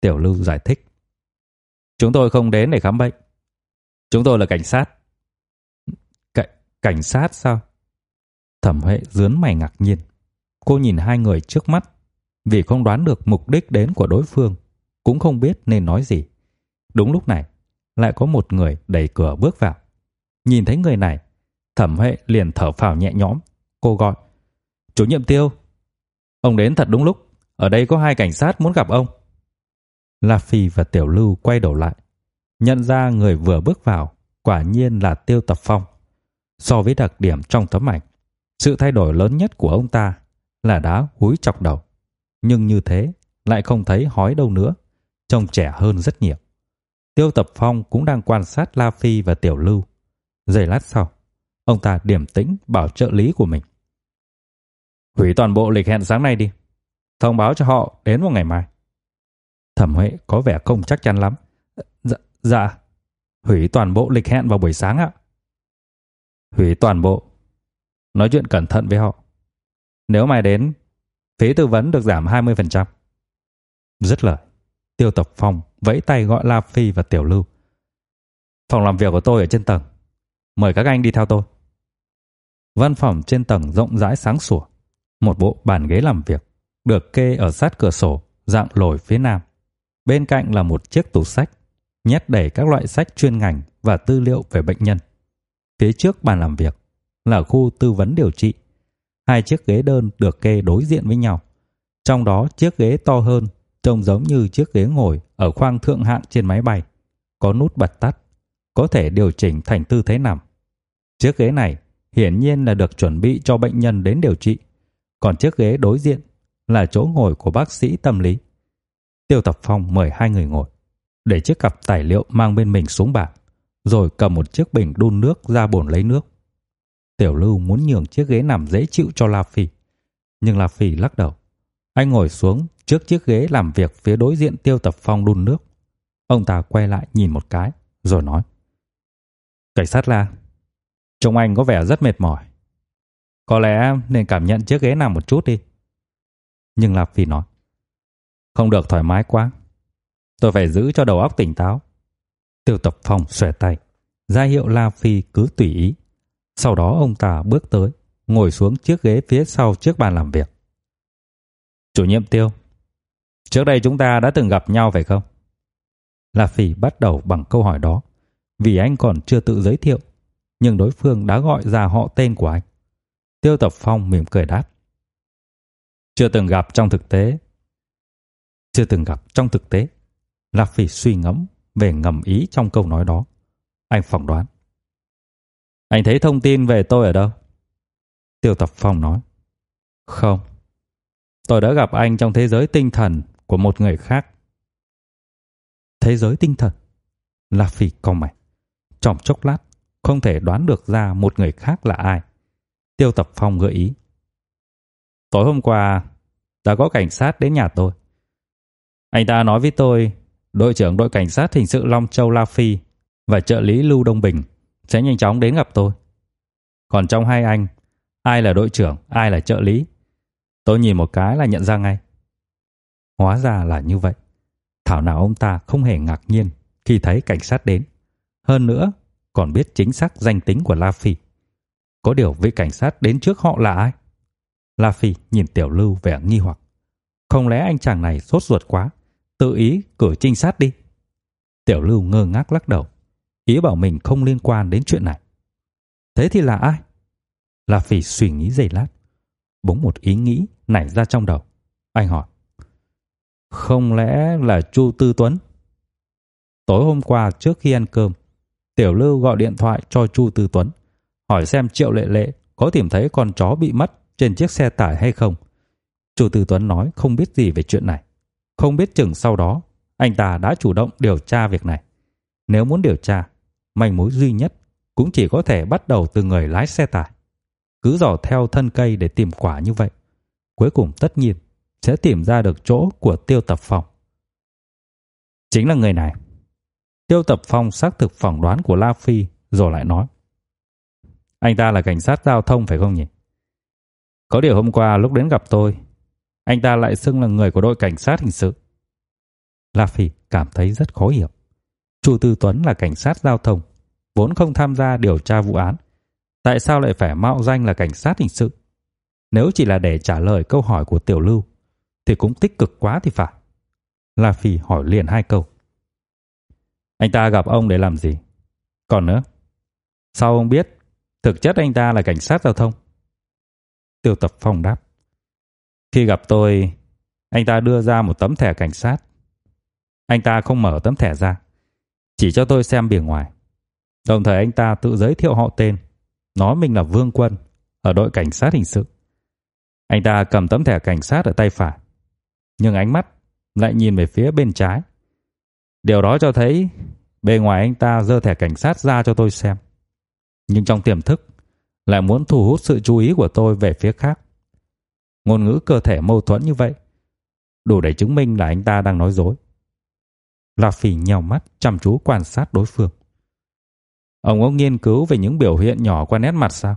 Tiểu Lưu giải thích. Chúng tôi không đến để khám bệnh. Chúng tôi là cảnh sát. Cảnh, cảnh sát sao? Thẩm Huệ dướn mày ngạc nhiên. Cô nhìn hai người trước mắt, vì không đoán được mục đích đến của đối phương, cũng không biết nên nói gì. Đúng lúc này, lại có một người đẩy cửa bước vào. Nhìn thấy người này, Thẩm Huệ liền thở phào nhẹ nhõm, cô gọi: "Chủ nhiệm Tiêu, ông đến thật đúng lúc, ở đây có hai cảnh sát muốn gặp ông." La Phi và Tiểu Lưu quay đầu lại, nhận ra người vừa bước vào quả nhiên là Tiêu Tập Phong. So với đặc điểm trong tấm ảnh, sự thay đổi lớn nhất của ông ta là đá húi chọc đầu. Nhưng như thế lại không thấy hói đâu nữa, trông trẻ hơn rất nhiều. Tiêu Tập Phong cũng đang quan sát La Phi và Tiểu Lưu. Giây lát sau, ông ta điềm tĩnh bảo trợ lý của mình. Hủy toàn bộ lịch hẹn sáng nay đi. Thông báo cho họ đến vào ngày mai. Thẩm Huệ có vẻ không chắc chắn lắm. Dạ, dạ. Hủy toàn bộ lịch hẹn vào buổi sáng ạ. Hủy toàn bộ. Nói chuyện cẩn thận với họ. Nếu mày đến, phí tư vấn được giảm 20%. rất lời, Tiêu Tập Phong vẫy tay gọi La Phi và Tiểu Lưu. Phòng làm việc của tôi ở trên tầng. Mời các anh đi theo tôi. Văn phòng trên tầng rộng rãi sáng sủa. Một bộ bàn ghế làm việc được kê ở sát cửa sổ dạng lồi phía nam. Bên cạnh là một chiếc tủ sách nhét đầy các loại sách chuyên ngành và tư liệu về bệnh nhân. Phía trước bàn làm việc là khu tư vấn điều trị. Hai chiếc ghế đơn được kê đối diện với nhau. Trong đó chiếc ghế to hơn trông giống như chiếc ghế ngồi ở khoang thượng hạng trên máy bay, có nút bật tắt, có thể điều chỉnh thành tư thế nằm. Chiếc ghế này hiển nhiên là được chuẩn bị cho bệnh nhân đến điều trị, còn chiếc ghế đối diện là chỗ ngồi của bác sĩ tâm lý. Tiêu Tập Phong mời hai người ngồi, để chiếc cặp tài liệu mang bên mình xuống bàn, rồi cầm một chiếc bình đun nước ra bồn lấy nước. Tiểu Lưu muốn nhường chiếc ghế nằm dễ chịu cho La Phi, nhưng La Phi lắc đầu. Anh ngồi xuống trước chiếc ghế làm việc phía đối diện Tiêu Tập Phong đun nước. Ông ta quay lại nhìn một cái, rồi nói. Cảnh sát La, trông anh có vẻ rất mệt mỏi. Có lẽ nên cảm nhận chiếc ghế nằm một chút đi. Nhưng Lạp Phi nói. Không được thoải mái quá. Tôi phải giữ cho đầu óc tỉnh táo. Tiêu Tập Phong xòe tay, ra hiệu La Phi cứ tùy ý. Sau đó ông ta bước tới, ngồi xuống chiếc ghế phía sau chiếc bàn làm việc. Chủ nhiệm Tiêu, trước đây chúng ta đã từng gặp nhau phải không? La Phi bắt đầu bằng câu hỏi đó, vì anh còn chưa tự giới thiệu, nhưng đối phương đã gọi ra họ tên của anh. Tiêu Tập Phong mỉm cười đáp. Chưa từng gặp trong thực tế. Chưa từng gặp trong thực tế. Lạc Phi suy ngẫm về ngầm ý trong câu nói đó. Anh phỏng đoán. Anh thấy thông tin về tôi ở đâu? Tiêu Tập Phong nói. Không. Tôi đã gặp anh trong thế giới tinh thần của một người khác. Thế giới tinh thần? Lạc Phi cau mày. Trong chốc lát, không thể đoán được ra một người khác là ai. Tiêu Tập Phong gợi ý. Tối hôm qua, đã có cảnh sát đến nhà tôi. Anh ta nói với tôi, đội trưởng đội cảnh sát hình sự Long Châu La Phi và trợ lý Lưu Đông Bình sẽ nhanh chóng đến gặp tôi. Còn trong hai anh, ai là đội trưởng, ai là trợ lý? Tôi nhìn một cái là nhận ra ngay. Hóa ra là như vậy. Thảo nào ông ta không hề ngạc nhiên khi thấy cảnh sát đến. Hơn nữa, còn biết chính xác danh tính của La Phi. Có điều vị cảnh sát đến trước họ là ai? La Phi nhìn Tiểu Lưu vẻ nghi hoặc. Không lẽ anh chàng này sốt ruột quá, tự ý cử trinh sát đi? Tiểu Lưu ngơ ngác lắc đầu, ý bảo mình không liên quan đến chuyện này. Thế thì là ai? La Phi suy nghĩ giây lát, bỗng một ý nghĩ nảy ra trong đầu. Anh hỏi: "Không lẽ là Chu Tư Tuấn?" Tối hôm qua trước khi ăn cơm, Tiểu Lưu gọi điện thoại cho Chu Tư Tuấn, hỏi xem Triệu Lệ Lệ có tìm thấy con chó bị mất trên chiếc xe tải hay không. Chu Tư Tuấn nói không biết gì về chuyện này. Không biết chừng sau đó, anh ta đã chủ động điều tra việc này. Nếu muốn điều tra, manh mối duy nhất cũng chỉ có thể bắt đầu từ người lái xe tải. Cứ dò theo thân cây để tìm quả như vậy. Cuối cùng tất nhiên sẽ tìm ra được chỗ của tiêu tập phòng. Chính là người này. Tiêu tập phong xác thực phỏng đoán của La Phi rồi lại nói. Anh ta là cảnh sát giao thông phải không nhỉ? Có điều hôm qua lúc đến gặp tôi, anh ta lại xưng là người của đội cảnh sát hình sự. La Phi cảm thấy rất khó hiểu. Chu Tư Tuấn là cảnh sát giao thông, vốn không tham gia điều tra vụ án. Tại sao lại phải mạo danh là cảnh sát hình sự? Nếu chỉ là để trả lời câu hỏi của Tiểu Lưu, thì cũng tích cực quá thì phải. La Phi hỏi liền hai câu. Anh ta gặp ông để làm gì? Còn nữa, sao ông biết thực chất anh ta là cảnh sát giao thông? Tiêu Tập Phong đáp. Khi gặp tôi, anh ta đưa ra một tấm thẻ cảnh sát. Anh ta không mở tấm thẻ ra, chỉ cho tôi xem bìa ngoài. Đồng thời anh ta tự giới thiệu họ tên, nói mình là Vương Quân ở đội cảnh sát hình sự. Anh ta cầm tấm thẻ cảnh sát ở tay phải, nhưng ánh mắt lại nhìn về phía bên trái. Điều đó cho thấy bề ngoài anh ta giơ thẻ cảnh sát ra cho tôi xem. Nhưng trong tiềm thức lại muốn thu hút sự chú ý của tôi về phía khác. Ngôn ngữ cơ thể mâu thuẫn như vậy, đủ để chứng minh là anh ta đang nói dối. La Phi nhíu mắt chăm chú quan sát đối phương. Ông ông nghiên cứu về những biểu hiện nhỏ qua nét mặt sao?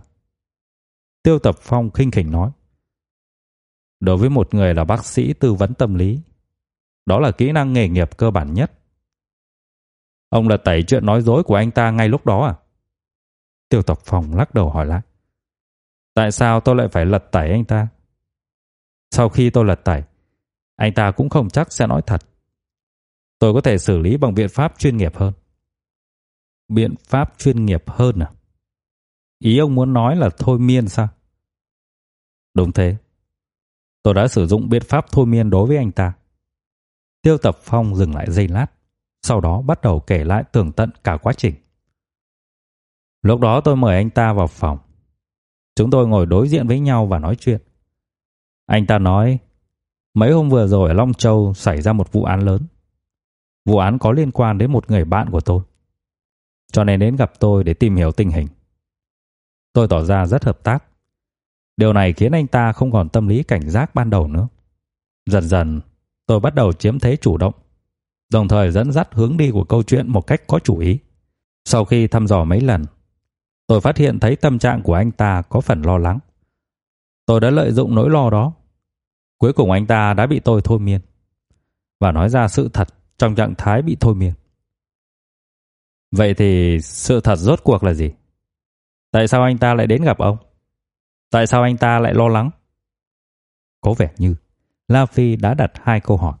Tiêu Tập Phong khinh khỉnh nói. Đối với một người là bác sĩ tư vấn tâm lý, đó là kỹ năng nghề nghiệp cơ bản nhất. Ông là tẩy chuyện nói dối của anh ta ngay lúc đó à? Tiêu Tập Phong lắc đầu hỏi lại. Tại sao tôi lại phải lật tẩy anh ta? Sau khi tôi lật tẩy, anh ta cũng không chắc sẽ nói thật. Tôi có thể xử lý bằng biện pháp chuyên nghiệp hơn. Biện pháp chuyên nghiệp hơn à? Ý ông muốn nói là thôi miên sao? Đúng thế. Tôi đã sử dụng biện pháp thôi miên đối với anh ta. Tiêu Tập Phong dừng lại giây lát, sau đó bắt đầu kể lại tường tận cả quá trình. Lúc đó tôi mời anh ta vào phòng. Chúng tôi ngồi đối diện với nhau và nói chuyện. Anh ta nói, mấy hôm vừa rồi ở Long Châu xảy ra một vụ án lớn. Vụ án có liên quan đến một người bạn của tôi. Cho nên đến gặp tôi để tìm hiểu tình hình. Tôi tỏ ra rất hợp tác. Điều này khiến anh ta không còn tâm lý cảnh giác ban đầu nữa. Dần dần, tôi bắt đầu chiếm thế chủ động, đồng thời dẫn dắt hướng đi của câu chuyện một cách có chủ ý. Sau khi thăm dò mấy lần, tôi phát hiện thấy tâm trạng của anh ta có phần lo lắng. Tôi đã lợi dụng nỗi lo đó. Cuối cùng anh ta đã bị tôi thôi miên và nói ra sự thật trong trạng thái bị thôi miên. Vậy thì sự thật rốt cuộc là gì? Tại sao anh ta lại đến gặp ông? Tại sao anh ta lại lo lắng? Có vẻ như La Phi đã đặt hai câu hỏi,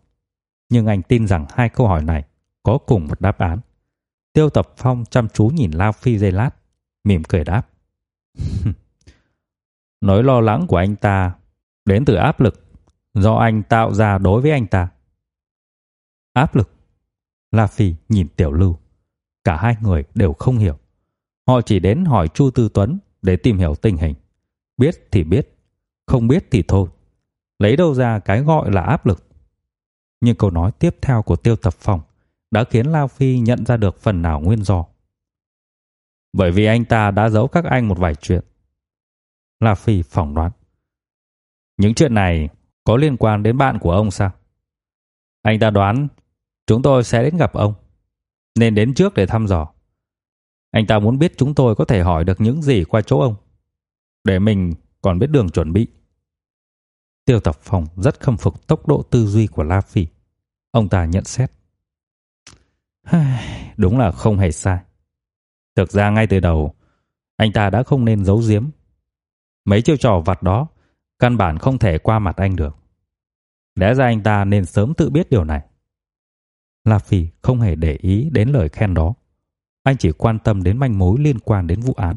nhưng anh tin rằng hai câu hỏi này có cùng một đáp án. Tiêu Tập Phong chăm chú nhìn La Phi giây lát, mỉm cười đáp. Nỗi lo lắng của anh ta đến từ áp lực do anh tạo ra đối với anh ta. Áp lực. La Phi nhìn Tiểu Lưu. Cả hai người đều không hiểu. Họ chỉ đến hỏi Chu Tư Tuấn để tìm hiểu tình hình. Biết thì biết, không biết thì thôi. Lấy đâu ra cái gọi là áp lực. Nhưng câu nói tiếp theo của Tiêu Tập Phong đã khiến La Phi nhận ra được phần nào nguyên do. Bởi vì anh ta đã giấu các anh một vài chuyện. La Phi phỏng đoán. Những chuyện này có liên quan đến bạn của ông sao? Anh ta đoán chúng tôi sẽ đến gặp ông, nên đến trước để thăm dò. Anh ta muốn biết chúng tôi có thể hỏi được những gì qua chỗ ông, để mình còn biết đường chuẩn bị. Tiêu Tập Phong rất khâm phục tốc độ tư duy của La Phi. Ông ta nhận xét. Đúng là không hề sai. Thực ra ngay từ đầu, anh ta đã không nên giấu giếm. Mấy chiêu trò vặt đó căn bản không thể qua mặt anh được. Lẽ ra anh ta nên sớm tự biết điều này. La Phi không hề để ý đến lời khen đó. Anh chỉ quan tâm đến manh mối liên quan đến vụ án.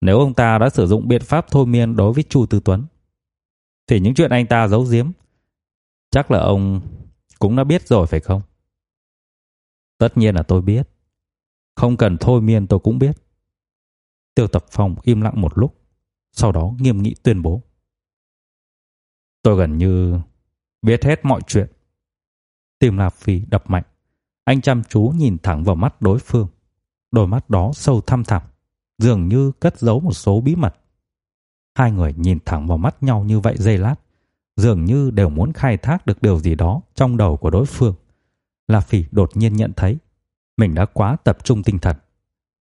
Nếu ông ta đã sử dụng biện pháp thôi miên đối với Chu Tư Tuấn, thì những chuyện anh ta giấu giếm, chắc là ông cũng đã biết rồi phải không? Tất nhiên là tôi biết. Không cần thôi miên tôi cũng biết. Tiêu Tập Phong im lặng một lúc, sau đó nghiêm nghị tuyên bố. Tôi gần như biết hết mọi chuyện. Tim Lạp Phi đập mạnh. Anh chăm chú nhìn thẳng vào mắt đối phương. Đôi mắt đó sâu thăm thẳm, dường như cất giấu một số bí mật. Hai người nhìn thẳng vào mắt nhau như vậy giây lát, dường như đều muốn khai thác được điều gì đó trong đầu của đối phương. La Phỉ đột nhiên nhận thấy mình đã quá tập trung tinh thần.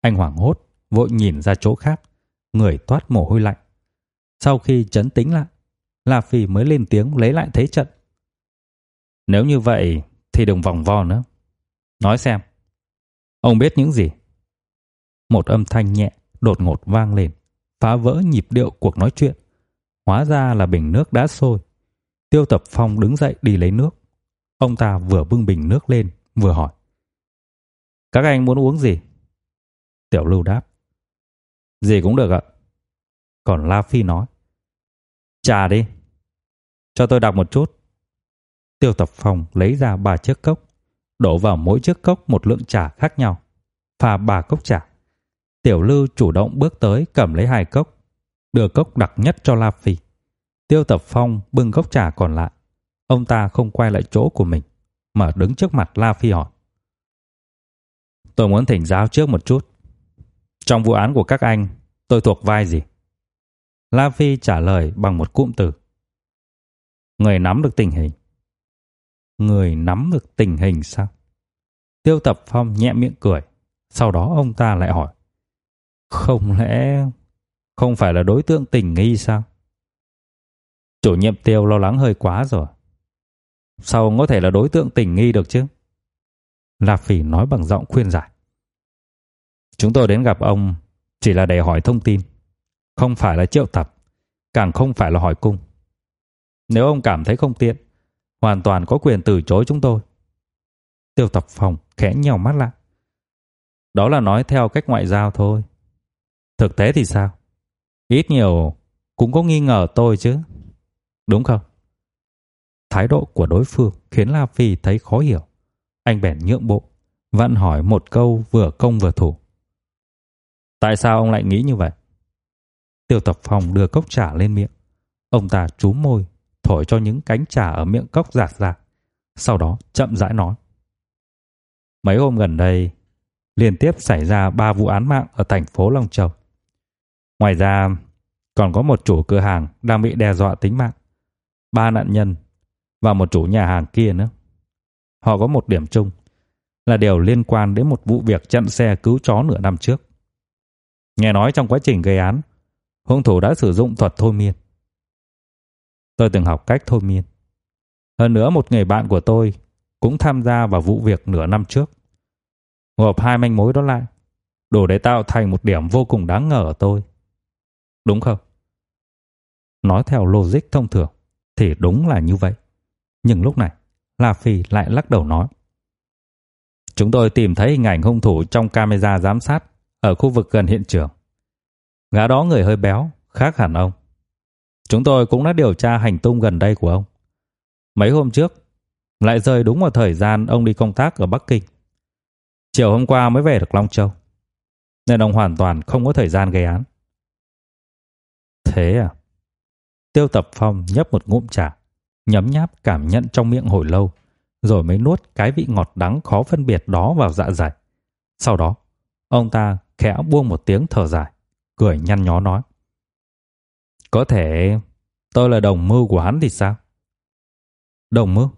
Anh hoảng hốt, vội nhìn ra chỗ khác, người toát mồ hôi lạnh. Sau khi chấn tĩnh lại, La Phỉ mới lên tiếng lấy lại thế trận. Nếu như vậy thì đừng vòng vo nữa. Nói xem, ông biết những gì? Một âm thanh nhẹ đột ngột vang lên, phá vỡ nhịp điệu cuộc nói chuyện. Hóa ra là bình nước đã sôi. Tiêu Tập Phong đứng dậy đi lấy nước. Ông ta vừa bưng bình nước lên, vừa hỏi. Các anh muốn uống gì? Tiểu Lưu đáp. Gì cũng được ạ. Còn La Phi nói. Trà đi. Cho tôi đọc một chút. Tiêu Tập Phong lấy ra ba chiếc cốc, đổ vào mỗi chiếc cốc một lượng trà khác nhau, pha ba cốc trà. Tiểu Lưu chủ động bước tới cầm lấy hai cốc, đưa cốc đặc nhất cho La Phi. Tiêu Tập Phong bưng cốc trà còn lại. Ông ta không quay lại chỗ của mình, mà đứng trước mặt La Phi hỏi. Tôi muốn thỉnh giáo trước một chút. Trong vụ án của các anh, tôi thuộc vai gì? La Phi trả lời bằng một cụm từ. Người nắm được tình hình. Người nắm được tình hình sao? Tiêu Tập Phong nhẹ miệng cười. Sau đó ông ta lại hỏi. Không lẽ không phải là đối tượng tình nghi sao? Chủ nhiệm Tiêu lo lắng hơi quá rồi. Sao ông có thể là đối tượng tình nghi được chứ? La Phỉ nói bằng giọng khuyên giải. Chúng tôi đến gặp ông chỉ là để hỏi thông tin, không phải là triệu tập, càng không phải là hỏi cung. Nếu ông cảm thấy không tiện, hoàn toàn có quyền từ chối chúng tôi. Tiêu tập phòng khẽ nhèo mắt lại. Đó là nói theo cách ngoại giao thôi. Thực tế thì sao? Ít nhiều cũng có nghi ngờ tôi chứ. Đúng không? Thái độ của đối phương khiến La Phi thấy khó hiểu. Anh bèn nhượng bộ, vặn hỏi một câu vừa công vừa thủ. Tại sao ông lại nghĩ như vậy? Tiêu Tập Phong đưa cốc trà lên miệng. Ông ta chú môi, thổi cho những cánh trà ở miệng cốc giạt ra. Sau đó chậm rãi nói. Mấy hôm gần đây, liên tiếp xảy ra ba vụ án mạng ở thành phố Long Châu. Ngoài ra, còn có một chủ cửa hàng đang bị đe dọa tính mạng. Ba nạn nhân và một chủ nhà hàng kia nữa. Họ có một điểm chung là đều liên quan đến một vụ việc chặn xe cứu chó nửa năm trước. Nghe nói trong quá trình gây án, hung thủ đã sử dụng thuật thôi miên. Tôi từng học cách thôi miên. Hơn nữa một người bạn của tôi cũng tham gia vào vụ việc nửa năm trước. Gộp hai manh mối đó lại, đủ để tạo thành một điểm vô cùng đáng ngờ ở tôi. Đúng không? Nói theo logic thông thường thì đúng là như vậy. Nhưng lúc này, La Phi lại lắc đầu nói. Chúng tôi tìm thấy hình ảnh hung thủ trong camera giám sát ở khu vực gần hiện trường. Gã đó người hơi béo, khác hẳn ông. Chúng tôi cũng đã điều tra hành tung gần đây của ông. Mấy hôm trước, lại rơi đúng vào thời gian ông đi công tác ở Bắc Kinh. Chiều hôm qua mới về được Long Châu. Nên ông hoàn toàn không có thời gian gây án. Thế à? Tiêu Tập Phong nhấp một ngụm trà, nhấm nháp cảm nhận trong miệng hồi lâu, rồi mới nuốt cái vị ngọt đắng khó phân biệt đó vào dạ dày. Sau đó, ông ta khẽ buông một tiếng thở dài, cười nhăn nhó nói. Có thể tôi là đồng mưu của hắn thì sao? Đồng mưu?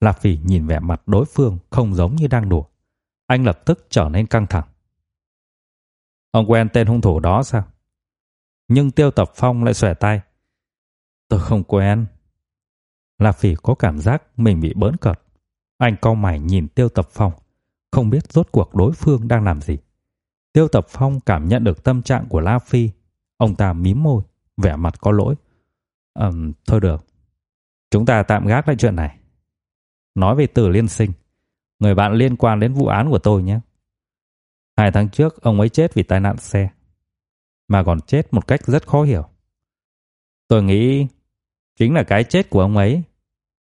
Lạp Phỉ nhìn vẻ mặt đối phương không giống như đang đùa. Anh lập tức trở nên căng thẳng. Ông quen tên hung thủ đó sao? Nhưng Tiêu Tập Phong lại xòe tay. Tôi không quen. La Phỉ có cảm giác mình bị bỡn cợt. Anh cau mày nhìn Tiêu Tập Phong, không biết rốt cuộc đối phương đang làm gì. Tiêu Tập Phong cảm nhận được tâm trạng của La Phi. Ông ta mím môi, vẻ mặt có lỗi. Ừm, thôi được. Chúng ta tạm gác lại chuyện này. Nói về Tử Liên Sinh, người bạn liên quan đến vụ án của tôi nhé. Hai tháng trước, ông ấy chết vì tai nạn xe. Mà còn chết một cách rất khó hiểu. Tôi nghĩ chính là cái chết của ông ấy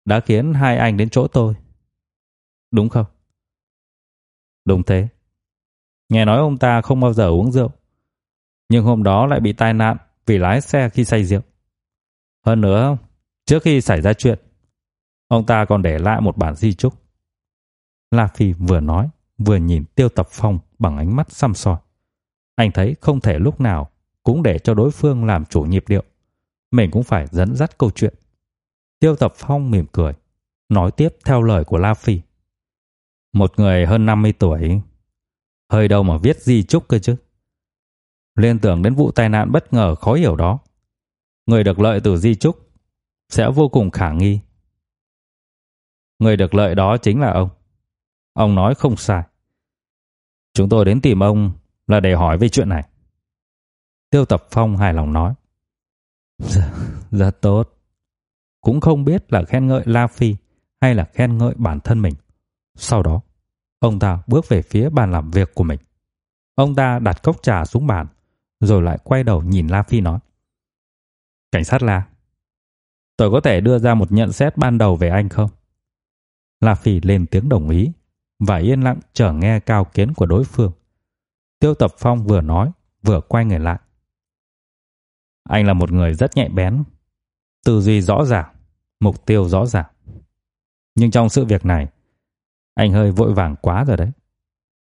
đã khiến hai anh đến chỗ tôi. Đúng không? Đúng thế. Nghe nói ông ta không bao giờ uống rượu. Nhưng hôm đó lại bị tai nạn vì lái xe khi say rượu. Hơn nữa, Trước khi xảy ra chuyện, ông ta còn để lại một bản di chúc. La Phi vừa nói, vừa nhìn Tiêu Tập Phong bằng ánh mắt xăm soi. Anh thấy không thể lúc nào cũng để cho đối phương làm chủ nhịp điệu. Mình cũng phải dẫn dắt câu chuyện. Tiêu Tập Phong mỉm cười, nói tiếp theo lời của La Phi. Một người hơn 50 tuổi, hơi đâu mà viết di chúc cơ chứ. Liên tưởng đến vụ tai nạn bất ngờ khó hiểu đó. Người được lợi từ di chúc sẽ vô cùng khả nghi. Người được lợi đó chính là ông. Ông nói không sai. Chúng tôi đến tìm ông là để hỏi về chuyện này. Tiêu Tập Phong hài lòng nói. Rất, rất tốt. Cũng không biết là khen ngợi La Phi hay là khen ngợi bản thân mình. Sau đó, ông ta bước về phía bàn làm việc của mình. Ông ta đặt cốc trà xuống bàn, rồi lại quay đầu nhìn La Phi nói. Cảnh sát La, tôi có thể đưa ra một nhận xét ban đầu về anh không? La Phi lên tiếng đồng ý và yên lặng chờ nghe cao kiến của đối phương. Tiêu Tập Phong vừa nói, vừa quay người lại. Anh là một người rất nhạy bén, tư duy rõ ràng, mục tiêu rõ ràng. Nhưng trong sự việc này, anh hơi vội vàng quá rồi đấy.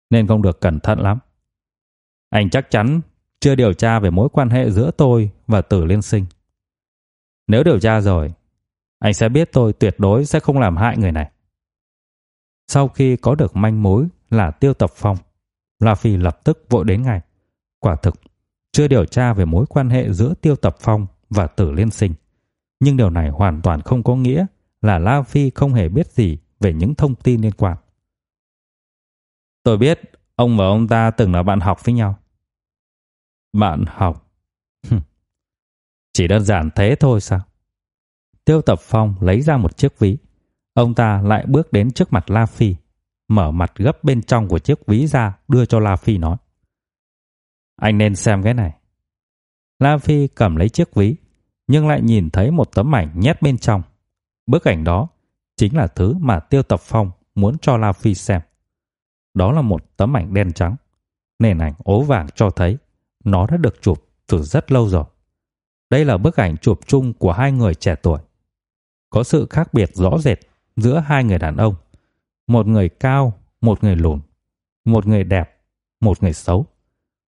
Nên không được cẩn thận lắm. Anh chắc chắn chưa điều tra về mối quan hệ giữa tôi và Tử Liên Sinh. Nếu điều tra rồi, anh sẽ biết tôi tuyệt đối sẽ không làm hại người này. Sau khi có được manh mối là Tiêu Tập Phong, La Phi lập tức vội đến ngay. Quả thực, chưa điều tra về mối quan hệ giữa Tiêu Tập Phong và Tử Liên Sinh. Nhưng điều này hoàn toàn không có nghĩa là La Phi không hề biết gì về những thông tin liên quan. Tôi biết ông và ông ta từng là bạn học với nhau. Bạn học? Chỉ đơn giản thế thôi sao? Tiêu Tập Phong lấy ra một chiếc ví. Ông ta lại bước đến trước mặt La Phi, mở mặt gấp bên trong của chiếc ví ra đưa cho La Phi nói. Anh nên xem cái này. La Phi cầm lấy chiếc ví, nhưng lại nhìn thấy một tấm ảnh nhét bên trong. Bức ảnh đó chính là thứ mà Tiêu Tập Phong muốn cho La Phi xem. Đó là một tấm ảnh đen trắng. Nền ảnh ố vàng cho thấy nó đã được chụp từ rất lâu rồi. Đây là bức ảnh chụp chung của hai người trẻ tuổi. Có sự khác biệt rõ rệt giữa hai người đàn ông. Một người cao, một người lùn. Một người đẹp, một người xấu.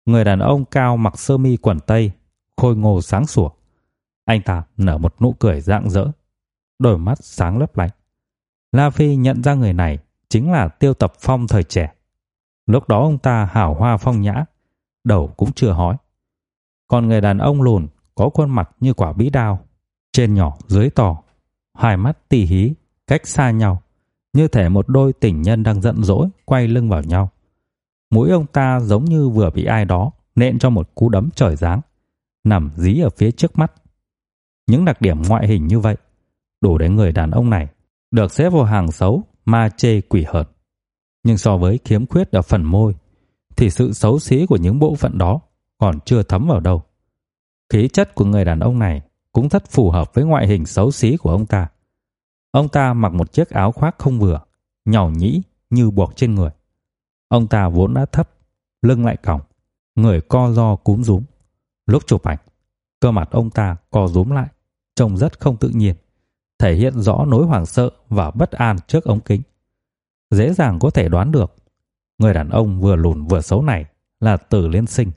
Người đàn ông cao mặc sơ mi quần tây, khôi ngô sáng sủa. Anh ta nở một nụ cười rạng rỡ, đôi mắt sáng lấp lánh. La Phi nhận ra người này chính là Tiêu Tập Phong thời trẻ. Lúc đó ông ta hào hoa phong nhã, đầu cũng chưa hói. Còn người đàn ông lùn có khuôn mặt như quả bí đao, trên nhỏ dưới to, hai mắt tỉ hí, cách xa nhau, như thể một đôi tình nhân đang giận dỗi quay lưng vào nhau. Mũi ông ta giống như vừa bị ai đó nện cho một cú đấm trời giáng, nằm dí ở phía trước mắt. Những đặc điểm ngoại hình như vậy, đủ để người đàn ông này được xếp vào hàng xấu ma chê quỷ hợt. Nhưng so với khiếm khuyết ở phần môi, thì sự xấu xí của những bộ phận đó còn chưa thấm vào đâu. Khí chất của người đàn ông này cũng rất phù hợp với ngoại hình xấu xí của ông ta. Ông ta mặc một chiếc áo khoác không vừa, nhỏ nhĩ như buộc trên người. Ông ta vốn đã thấp, lưng lại còng, người co ro cúm rúm. Lúc chụp ảnh, cơ mặt ông ta co rúm lại, trông rất không tự nhiên, thể hiện rõ nỗi hoảng sợ và bất an trước ống kính. Dễ dàng có thể đoán được, người đàn ông vừa lùn vừa xấu này là Tử Liên Sinh.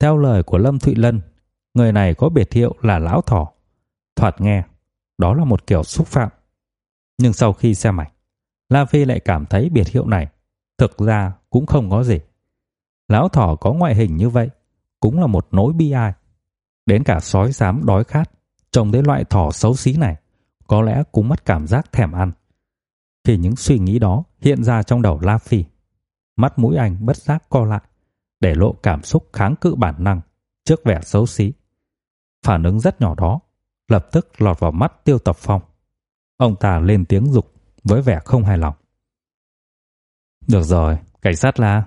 Theo lời của Lâm Thụy Lân, người này có biệt hiệu là lão thỏ. Thoạt nghe, đó là một kiểu xúc phạm. Nhưng sau khi xem ảnh, La Phi lại cảm thấy biệt hiệu này thực ra cũng không có gì. Lão thỏ có ngoại hình như vậy cũng là một nỗi bi ai. Đến cả sói dám đói khát, trông thấy loại thỏ xấu xí này, có lẽ cũng mất cảm giác thèm ăn. Khi những suy nghĩ đó hiện ra trong đầu La Phi, mắt mũi anh bất giác co lại, để lộ cảm xúc kháng cự bản năng trước vẻ xấu xí. Phản ứng rất nhỏ đó lập tức lọt vào mắt Tiêu Tập Phong. Ông ta lên tiếng dục với vẻ không hài lòng. Được rồi, cảnh sát là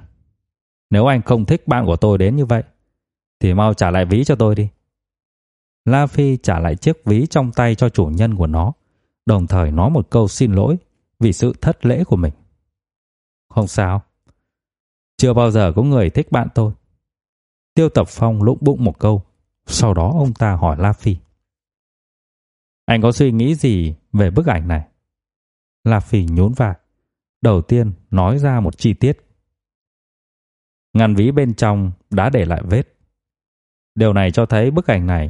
Nếu anh không thích bạn của tôi đến như vậy, thì mau trả lại ví cho tôi đi. La Phi trả lại chiếc ví trong tay cho chủ nhân của nó, đồng thời nói một câu xin lỗi vì sự thất lễ của mình. Không sao. Chưa bao giờ có người thích bạn tôi. Tiêu Tập Phong lụng bụng một câu, sau đó ông ta hỏi La Phi. Anh có suy nghĩ gì về bức ảnh này? La phi nhún vai. Đầu tiên nói ra một chi tiết. Ngăn ví bên trong đã để lại vết. Điều này cho thấy bức ảnh này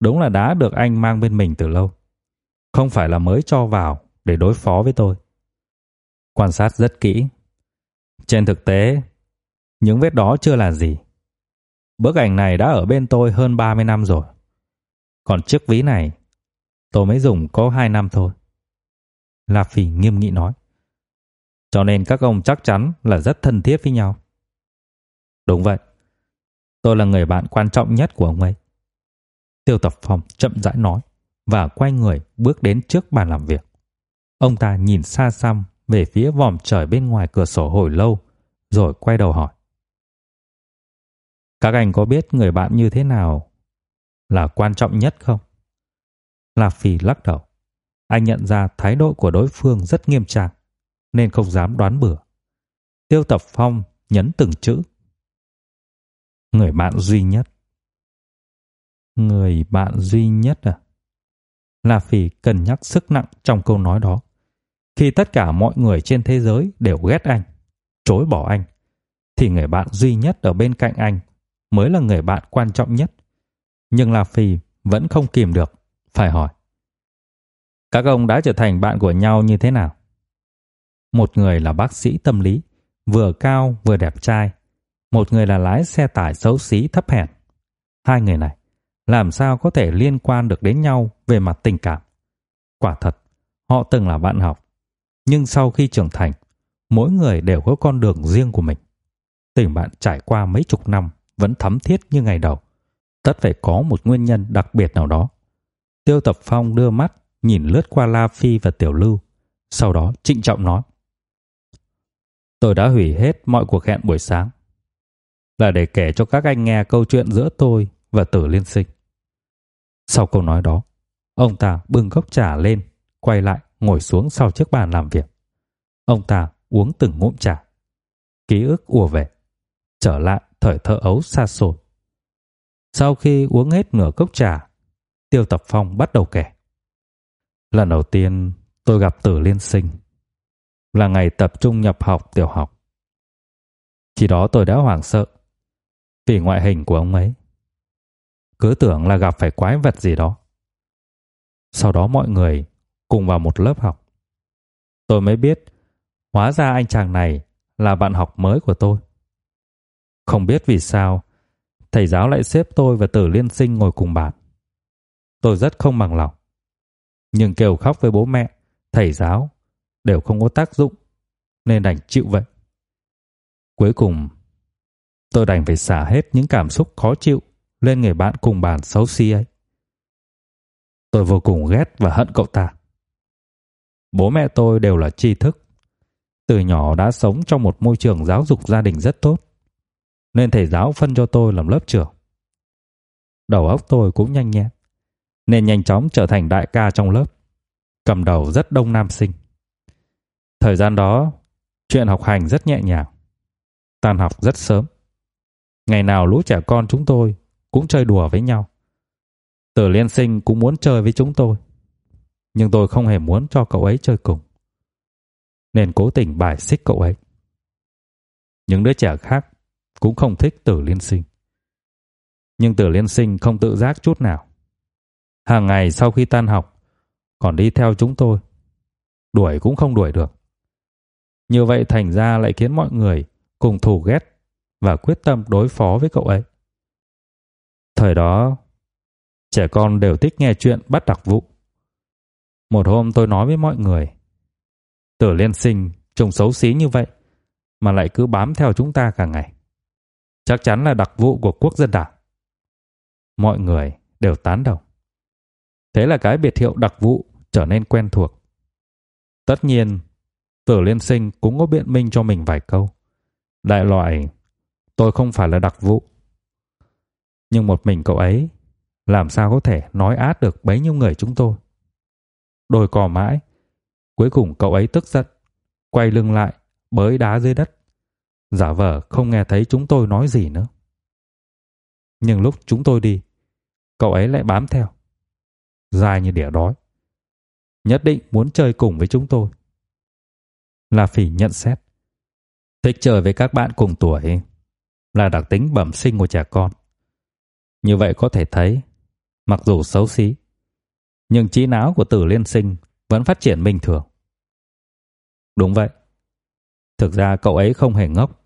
đúng là đã được anh mang bên mình từ lâu. Không phải là mới cho vào để đối phó với tôi. Quan sát rất kỹ. Trên thực tế, những vết đó chưa là gì. Bức ảnh này đã ở bên tôi hơn 30 năm rồi. Còn chiếc ví này, tôi mới dùng có 2 năm thôi. La Phỉ nghiêm nghị nói. Cho nên các ông chắc chắn là rất thân thiết với nhau. Đúng vậy. Tôi là người bạn quan trọng nhất của ông ấy. Tiêu Tập Phong chậm rãi nói và quay người bước đến trước bàn làm việc. Ông ta nhìn xa xăm về phía vòm trời bên ngoài cửa sổ hồi lâu, rồi quay đầu hỏi. Các anh có biết người bạn như thế nào là quan trọng nhất không? Lạc Phi lắc đầu. Anh nhận ra thái độ của đối phương rất nghiêm trang, nên không dám đoán bừa. Tiêu Tập Phong nhấn từng chữ. Người bạn duy nhất. Người bạn duy nhất à? La Phi cân nhắc sức nặng trong câu nói đó. Khi tất cả mọi người trên thế giới đều ghét anh, chối bỏ anh, thì người bạn duy nhất ở bên cạnh anh mới là người bạn quan trọng nhất. Nhưng La Phi vẫn không kìm được, phải hỏi. Các ông đã trở thành bạn của nhau như thế nào? Một người là bác sĩ tâm lý, vừa cao vừa đẹp trai. Một người là lái xe tải xấu xí thấp hèn. Hai người này làm sao có thể liên quan được đến nhau về mặt tình cảm? Quả thật, họ từng là bạn học, nhưng sau khi trưởng thành, mỗi người đều có con đường riêng của mình. Tình bạn trải qua mấy chục năm vẫn thấm thiết như ngày đầu. Tất phải có một nguyên nhân đặc biệt nào đó. Tiêu Tập Phong đưa mắt nhìn lướt qua La Phi và Tiểu Lưu, sau đó trịnh trọng nói. Tôi đã hủy hết mọi cuộc hẹn buổi sáng. Là để kể cho các anh nghe câu chuyện giữa tôi và tử liên sinh. Sau câu nói đó, ông ta bưng cốc trà lên, quay lại ngồi xuống sau chiếc bàn làm việc. Ông ta uống từng ngụm trà. Ký ức ùa về, trở lại thời thơ ấu xa xôi. Sau khi uống hết nửa cốc trà, Tiêu Tập Phong bắt đầu kể. Lần đầu tiên tôi gặp Tử Liên Sinh là ngày tập trung nhập học tiểu học. Khi đó tôi đã hoảng sợ vì ngoại hình của ông ấy. Cứ tưởng là gặp phải quái vật gì đó. Sau đó mọi người cùng vào một lớp học. Tôi mới biết hóa ra anh chàng này là bạn học mới của tôi. Không biết vì sao thầy giáo lại xếp tôi và Tử Liên Sinh ngồi cùng bàn. Tôi rất không bằng lòng. Nhưng kêu khóc với bố mẹ, thầy giáo đều không có tác dụng, nên đành chịu vậy. Cuối cùng, tôi đành phải xả hết những cảm xúc khó chịu lên người bạn cùng bàn xấu xí ấy. Tôi vô cùng ghét và hận cậu ta. Bố mẹ tôi đều là tri thức. Từ nhỏ đã sống trong một môi trường giáo dục gia đình rất tốt. Nên thầy giáo phân cho tôi làm lớp trưởng. Đầu óc tôi cũng nhanh nhẹn. Nên nhanh chóng trở thành đại ca trong lớp. Cầm đầu rất đông nam sinh. Thời gian đó, chuyện học hành rất nhẹ nhàng. Tan học rất sớm. Ngày nào lũ trẻ con chúng tôi cũng chơi đùa với nhau. Tử Liên Sinh cũng muốn chơi với chúng tôi. Nhưng tôi không hề muốn cho cậu ấy chơi cùng. Nên cố tình bài xích cậu ấy. Những đứa trẻ khác cũng không thích Tử Liên Sinh. Nhưng Tử Liên Sinh không tự giác chút nào. Hàng ngày sau khi tan học còn đi theo chúng tôi. Đuổi cũng không đuổi được. Như vậy thành ra lại khiến mọi người cùng thù ghét và quyết tâm đối phó với cậu ấy. Thời đó, trẻ con đều thích nghe chuyện bắt đặc vụ. Một hôm tôi nói với mọi người, Tử Liên Sinh trông xấu xí như vậy mà lại cứ bám theo chúng ta cả ngày. Chắc chắn là đặc vụ của quốc dân đảng. Mọi người đều tán đồng. Thế là cái biệt hiệu đặc vụ trở nên quen thuộc. Tất nhiên, Tử Liên Sinh cũng có biện minh cho mình vài câu. Đại loại, tôi không phải là đặc vụ. Nhưng một mình cậu ấy làm sao có thể nói át được bấy nhiêu người chúng tôi. Đôi cò mãi, cuối cùng cậu ấy tức giận, quay lưng lại, bới đá dưới đất, giả vờ không nghe thấy chúng tôi nói gì nữa. Nhưng lúc chúng tôi đi, cậu ấy lại bám theo, dài như đỉa đói, nhất định muốn chơi cùng với chúng tôi. La Phỉ nhận xét. Thích chơi với các bạn cùng tuổi là đặc tính bẩm sinh của trẻ con. Như vậy có thể thấy, mặc dù xấu xí, nhưng trí não của tử liên sinh vẫn phát triển bình thường. Đúng vậy. Thực ra cậu ấy không hề ngốc,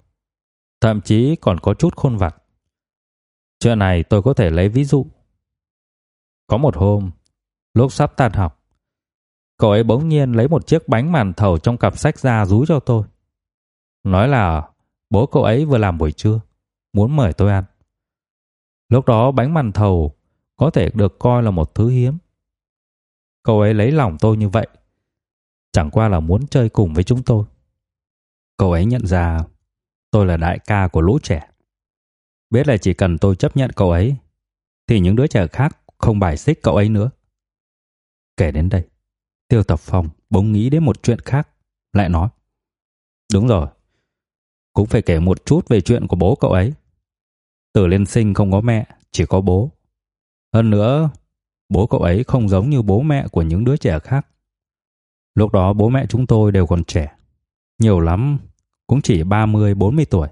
thậm chí còn có chút khôn vặt. Chuyện này tôi có thể lấy ví dụ. Có một hôm, lúc sắp tan học, cậu ấy bỗng nhiên lấy một chiếc bánh màn thầu trong cặp sách ra rúi cho tôi. Nói là bố cậu ấy vừa làm buổi trưa, muốn mời tôi ăn. Lúc đó bánh màn thầu có thể được coi là một thứ hiếm. Cậu ấy lấy lòng tôi như vậy, chẳng qua là muốn chơi cùng với chúng tôi. Cậu ấy nhận ra tôi là đại ca của lũ trẻ. Biết là chỉ cần tôi chấp nhận cậu ấy, thì những đứa trẻ khác không bài xích cậu ấy nữa. Kể đến đây, Tiêu Tập Phong bỗng nghĩ đến một chuyện khác, lại nói. Đúng rồi, cũng phải kể một chút về chuyện của bố cậu ấy. Tử liên sinh không có mẹ, chỉ có bố. Hơn nữa, bố cậu ấy không giống như bố mẹ của những đứa trẻ khác. Lúc đó bố mẹ chúng tôi đều còn trẻ. Nhiều lắm, cũng chỉ 30-40 tuổi.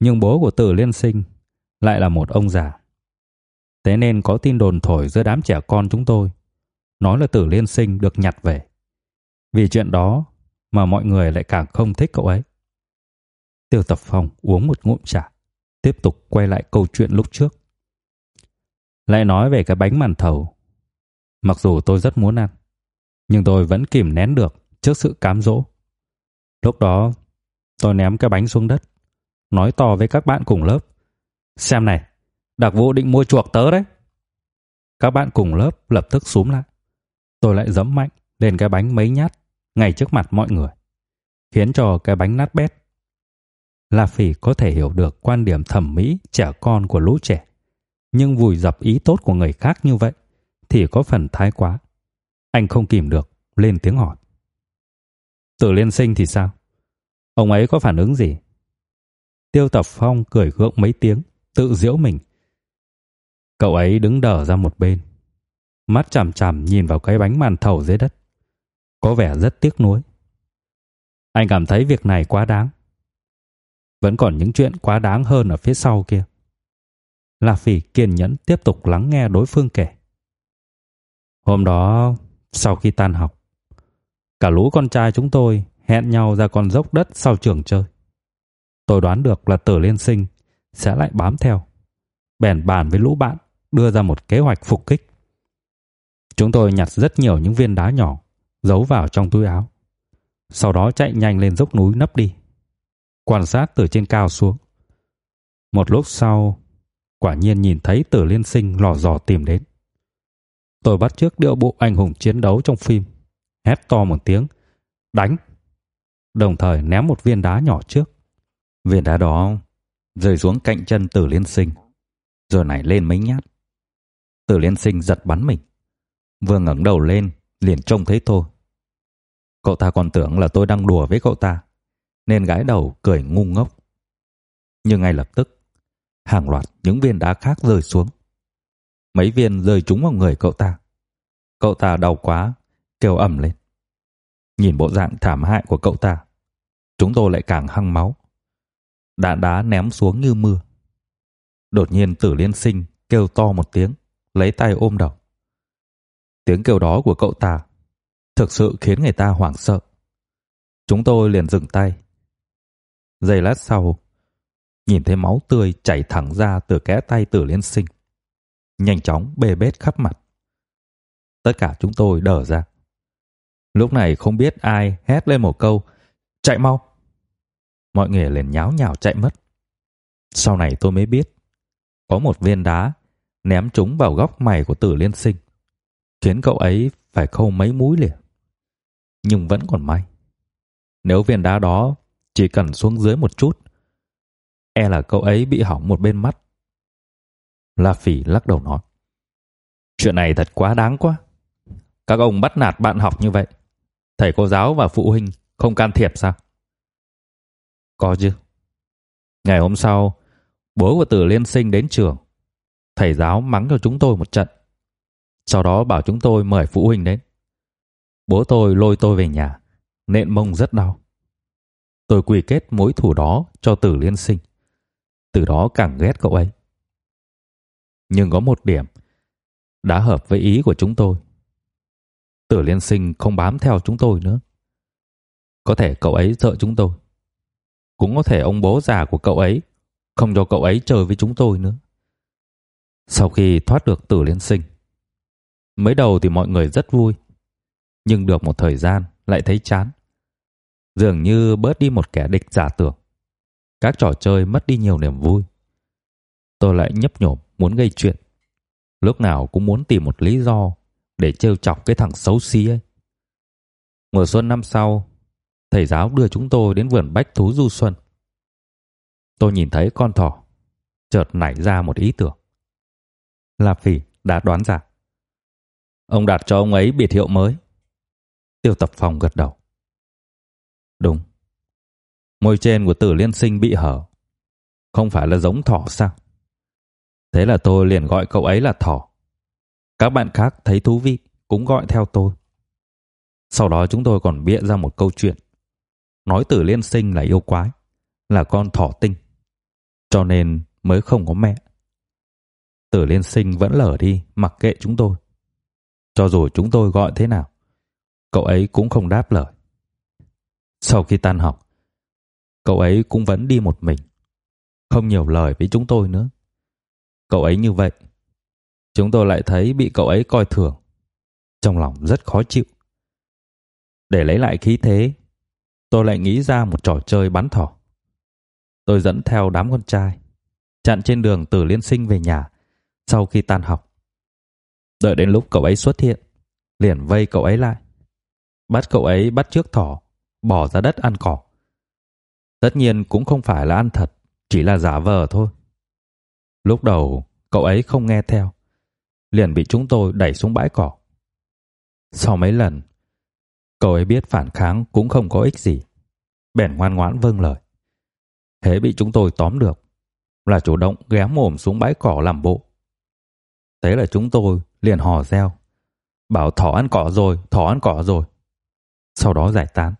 Nhưng bố của tử liên sinh lại là một ông già. Thế nên có tin đồn thổi giữa đám trẻ con chúng tôi, nói là tử liên sinh được nhặt về. Vì chuyện đó mà mọi người lại càng không thích cậu ấy. Tiêu Tập Phong uống một ngụm trà, tiếp tục quay lại câu chuyện lúc trước. Lại nói về cái bánh màn thầu. Mặc dù tôi rất muốn ăn, nhưng tôi vẫn kìm nén được trước sự cám dỗ. Lúc đó, tôi ném cái bánh xuống đất, nói to với các bạn cùng lớp. Xem này, đặc vụ định mua chuộc tớ đấy. Các bạn cùng lớp lập tức súm lại. Tôi lại giẫm mạnh lên cái bánh mấy nhát ngay trước mặt mọi người, khiến cho cái bánh nát bét. La Phỉ có thể hiểu được quan điểm thẩm mỹ trẻ con của lũ trẻ, nhưng vùi dập ý tốt của người khác như vậy thì có phần thái quá. Anh không kìm được, lên tiếng hỏi. Tử Liên Sinh thì sao? Ông ấy có phản ứng gì? Tiêu Tập Phong cười gượng mấy tiếng, tự giễu mình. Cậu ấy đứng đờ ra một bên, mắt chằm chằm nhìn vào cái bánh màn thầu dưới đất. Có vẻ rất tiếc nuối. Anh cảm thấy việc này quá đáng. Vẫn còn những chuyện quá đáng hơn ở phía sau kia. La Phỉ kiên nhẫn tiếp tục lắng nghe đối phương kể. Hôm đó, sau khi tan học, cả lũ con trai chúng tôi hẹn nhau ra con dốc đất sau trường chơi. Tôi đoán được là Tử Liên Sinh sẽ lại bám theo. Bèn bàn với lũ bạn đưa ra một kế hoạch phục kích. Chúng tôi nhặt rất nhiều những viên đá nhỏ, giấu vào trong túi áo. Sau đó chạy nhanh lên dốc núi nấp đi. Quan sát từ trên cao xuống. Một lúc sau, quả nhiên nhìn thấy Tử Liên Sinh lò dò tìm đến. Tôi bắt chước điệu bộ anh hùng chiến đấu trong phim, hét to một tiếng, đánh. Đồng thời ném một viên đá nhỏ trước. Viên đá đó rơi xuống cạnh chân Tử Liên Sinh, rồi nảy lên mấy nhát. Tử Liên Sinh giật bắn mình. Vừa ngẩng đầu lên, liền trông thấy tôi. Cậu ta còn tưởng là tôi đang đùa với cậu ta, nên gái đầu cười ngu ngốc. Nhưng ngay lập tức, hàng loạt những viên đá khác rơi xuống. Mấy viên rơi trúng vào người cậu ta. Cậu ta đau quá, kêu ầm lên. Nhìn bộ dạng thảm hại của cậu ta, chúng tôi lại càng hăng máu. Đạn đá ném xuống như mưa. Đột nhiên Tử Liên Sinh kêu to một tiếng, lấy tay ôm đầu. Tiếng kêu đó của cậu ta thực sự khiến người ta hoảng sợ. Chúng tôi liền dừng tay. Giây lát sau, nhìn thấy máu tươi chảy thẳng ra từ kẽ tay Tử Liên Sinh, nhanh chóng bê bết khắp mặt. Tất cả chúng tôi đờ ra. Lúc này không biết ai hét lên một câu, chạy mau. Mọi người liền nháo nhào chạy mất. Sau này tôi mới biết, có một viên đá ném trúng vào góc mày của Tử Liên Sinh, khiến cậu ấy phải khâu mấy mũi liền. Nhưng vẫn còn may. Nếu viên đá đó chỉ cần xuống dưới một chút, e là cậu ấy bị hỏng một bên mắt. La Phỉ lắc đầu nói. Chuyện này thật quá đáng quá. Các ông bắt nạt bạn học như vậy. Thầy cô giáo và phụ huynh không can thiệp sao? Có chứ. Ngày hôm sau, bố của Tử Liên Sinh đến trường. Thầy giáo mắng cho chúng tôi một trận. Sau đó bảo chúng tôi mời phụ huynh đến. Bố tôi lôi tôi về nhà, nện mông rất đau. Tôi quy kết mối thù đó cho Tử Liên Sinh. Từ đó càng ghét cậu ấy. Nhưng có một điểm đã hợp với ý của chúng tôi. Tử Liên Sinh không bám theo chúng tôi nữa. Có thể cậu ấy sợ chúng tôi. Cũng có thể ông bố già của cậu ấy không cho cậu ấy chơi với chúng tôi nữa. Sau khi thoát được Tử Liên Sinh, mới đầu thì mọi người rất vui, nhưng được một thời gian lại thấy chán. Dường như bớt đi một kẻ địch giả tưởng. Các trò chơi mất đi nhiều niềm vui. Tôi lại nhấp nhổm muốn gây chuyện. Lúc nào cũng muốn tìm một lý do để trêu chọc cái thằng xấu xí ấy. Mùa xuân năm sau, thầy giáo đưa chúng tôi đến vườn bách thú du xuân. Tôi nhìn thấy con thỏ, chợt nảy ra một ý tưởng. Lạp Phỉ đã đoán ra. Ông đặt cho ông ấy biệt hiệu mới. Tiêu Tập Phong gật đầu. Đúng. Môi trên của Tử Liên Sinh bị hở. Không phải là giống thỏ sao? Thế là tôi liền gọi cậu ấy là thỏ. Các bạn khác thấy thú vị cũng gọi theo tôi. Sau đó chúng tôi còn bịa ra một câu chuyện. Nói Tử Liên Sinh là yêu quái, là con thỏ tinh. Cho nên mới không có mẹ. Tử Liên Sinh vẫn lở đi, mặc kệ chúng tôi. Cho dù chúng tôi gọi thế nào, cậu ấy cũng không đáp lời. Sau khi tan học, cậu ấy cũng vẫn đi một mình, không nhiều lời với chúng tôi nữa. Cậu ấy như vậy, chúng tôi lại thấy bị cậu ấy coi thường. Trong lòng rất khó chịu. Để lấy lại khí thế, tôi lại nghĩ ra một trò chơi bắn thỏ. Tôi dẫn theo đám con trai, chặn trên đường từ liên sinh về nhà sau khi tan học. Đợi đến lúc cậu ấy xuất hiện, liền vây cậu ấy lại. Bắt cậu ấy bắt trước thỏ, bỏ ra đất ăn cỏ. Tất nhiên cũng không phải là ăn thật, chỉ là giả vờ thôi. Lúc đầu, cậu ấy không nghe theo, liền bị chúng tôi đẩy xuống bãi cỏ. Sau mấy lần, cậu ấy biết phản kháng cũng không có ích gì, bèn ngoan ngoãn vâng lời. Thế bị chúng tôi tóm được, là chủ động ghé mồm xuống bãi cỏ làm bộ. Thế là chúng tôi liền hò reo, bảo thỏ ăn cỏ rồi, thỏ ăn cỏ rồi. Sau đó giải tán.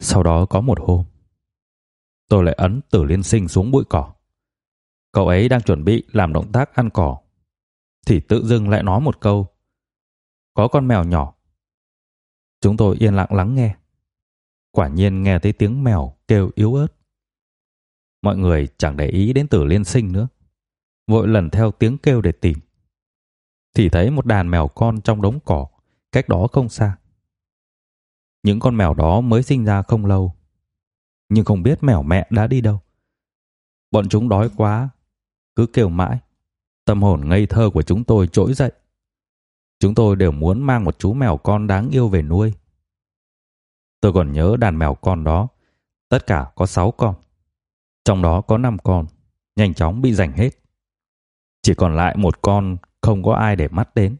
Sau đó có một hôm, tôi lại ấn Tử Liên Sinh xuống bụi cỏ. Cậu ấy đang chuẩn bị làm động tác ăn cỏ, thì tự dưng lại nói một câu: "Có con mèo nhỏ." Chúng tôi yên lặng lắng nghe. Quả nhiên nghe thấy tiếng mèo kêu yếu ớt. Mọi người chẳng để ý đến Tử Liên Sinh nữa, vội lần theo tiếng kêu để tìm. Thì thấy một đàn mèo con trong đống cỏ, cách đó không xa. Những con mèo đó mới sinh ra không lâu, nhưng không biết mèo mẹ đã đi đâu. Bọn chúng đói quá, cứ kêu mãi. Tâm hồn ngây thơ của chúng tôi trỗi dậy. Chúng tôi đều muốn mang một chú mèo con đáng yêu về nuôi. Tôi còn nhớ đàn mèo con đó, tất cả có 6 con. Trong đó có 5 con, nhanh chóng bị giành hết. Chỉ còn lại một con không có ai để mắt đến.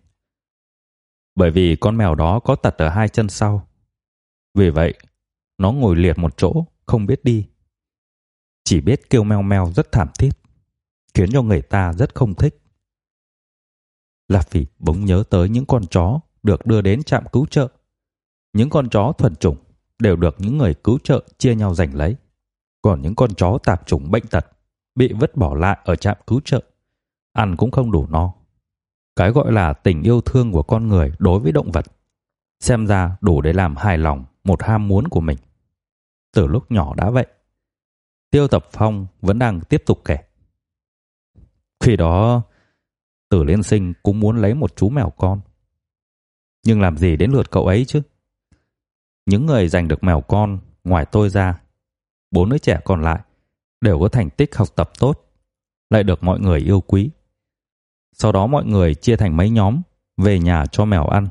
Bởi vì con mèo đó có tật ở hai chân sau. Vì vậy, nó ngồi liệt một chỗ, không biết đi. Chỉ biết kêu meo meo rất thảm thiết, khiến cho người ta rất không thích. Lạp Phỉ bỗng nhớ tới những con chó được đưa đến trạm cứu trợ. Những con chó thuần chủng đều được những người cứu trợ chia nhau giành lấy. Còn những con chó tạp chủng bệnh tật bị vứt bỏ lại ở trạm cứu trợ, ăn cũng không đủ no. Cái gọi là tình yêu thương của con người đối với động vật, xem ra đủ để làm hài lòng một ham muốn của mình. Từ lúc nhỏ đã vậy. Tiêu Tập Phong vẫn đang tiếp tục kể. Khi đó, Tử Liên Sinh cũng muốn lấy một chú mèo con. Nhưng làm gì đến lượt cậu ấy chứ? Những người giành được mèo con ngoài tôi ra, bốn đứa trẻ còn lại đều có thành tích học tập tốt, lại được mọi người yêu quý. Sau đó mọi người chia thành mấy nhóm về nhà cho mèo ăn.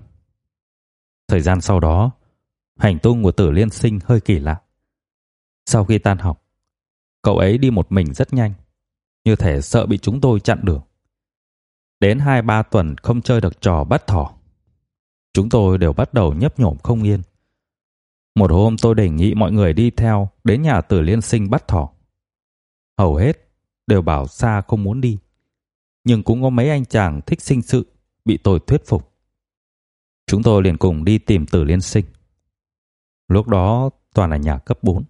Thời gian sau đó, hành tung của Tử Liên Sinh hơi kỳ lạ. Sau khi tan học, cậu ấy đi một mình rất nhanh, như thể sợ bị chúng tôi chặn đường. Đến 2-3 tuần không chơi được trò bắt thỏ. Chúng tôi đều bắt đầu nhấp nhổm không yên. Một hôm tôi đề nghị mọi người đi theo đến nhà Tử Liên Sinh bắt thỏ. Hầu hết đều bảo xa không muốn đi. Nhưng cũng có mấy anh chàng thích sinh sự bị tôi thuyết phục. Chúng tôi liền cùng đi tìm Tử Liên Sinh. Lúc đó toàn là nhà cấp 4.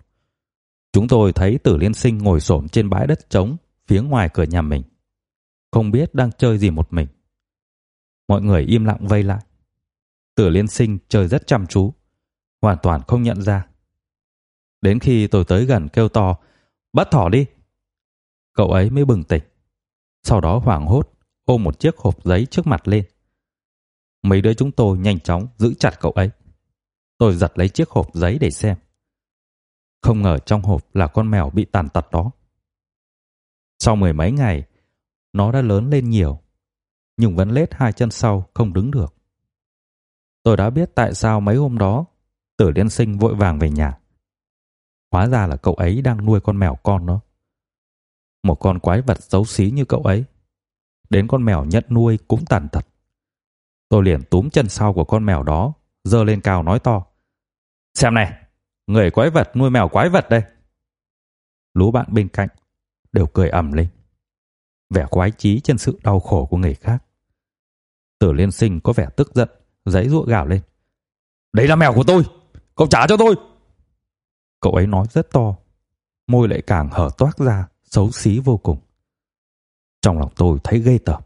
Chúng tôi thấy Tử Liên Sinh ngồi xổm trên bãi đất trống phía ngoài cửa nhà mình. Không biết đang chơi gì một mình. Mọi người im lặng vây lại. Tử Liên Sinh chơi rất chăm chú, hoàn toàn không nhận ra. Đến khi tôi tới gần kêu to, bắt thỏ đi. Cậu ấy mới bừng tỉnh. Sau đó hoảng hốt, ôm một chiếc hộp giấy trước mặt lên. Mấy đứa chúng tôi nhanh chóng giữ chặt cậu ấy. Tôi giật lấy chiếc hộp giấy để xem. Không ngờ trong hộp là con mèo bị tàn tật đó. Sau mười mấy ngày, nó đã lớn lên nhiều, nhưng vẫn lết hai chân sau không đứng được. Tôi đã biết tại sao mấy hôm đó Tử Liên Sinh vội vàng về nhà. Hóa ra là cậu ấy đang nuôi con mèo con đó. Một con quái vật xấu xí như cậu ấy. Đến con mèo nhận nuôi cũng tàn tật. Tôi liền túm chân sau của con mèo đó, giơ lên cao nói to. Xem này, người quái vật nuôi mèo quái vật đây. Lũ bạn bên cạnh đều cười ầm lên. Vẻ quái chí trên sự đau khổ của người khác. Tử liên sinh có vẻ tức giận, giãy giụa gào lên. Đấy là mèo của tôi, cậu trả cho tôi. Cậu ấy nói rất to, môi lại càng hở toác ra, xấu xí vô cùng. Trong lòng tôi thấy ghê tởm.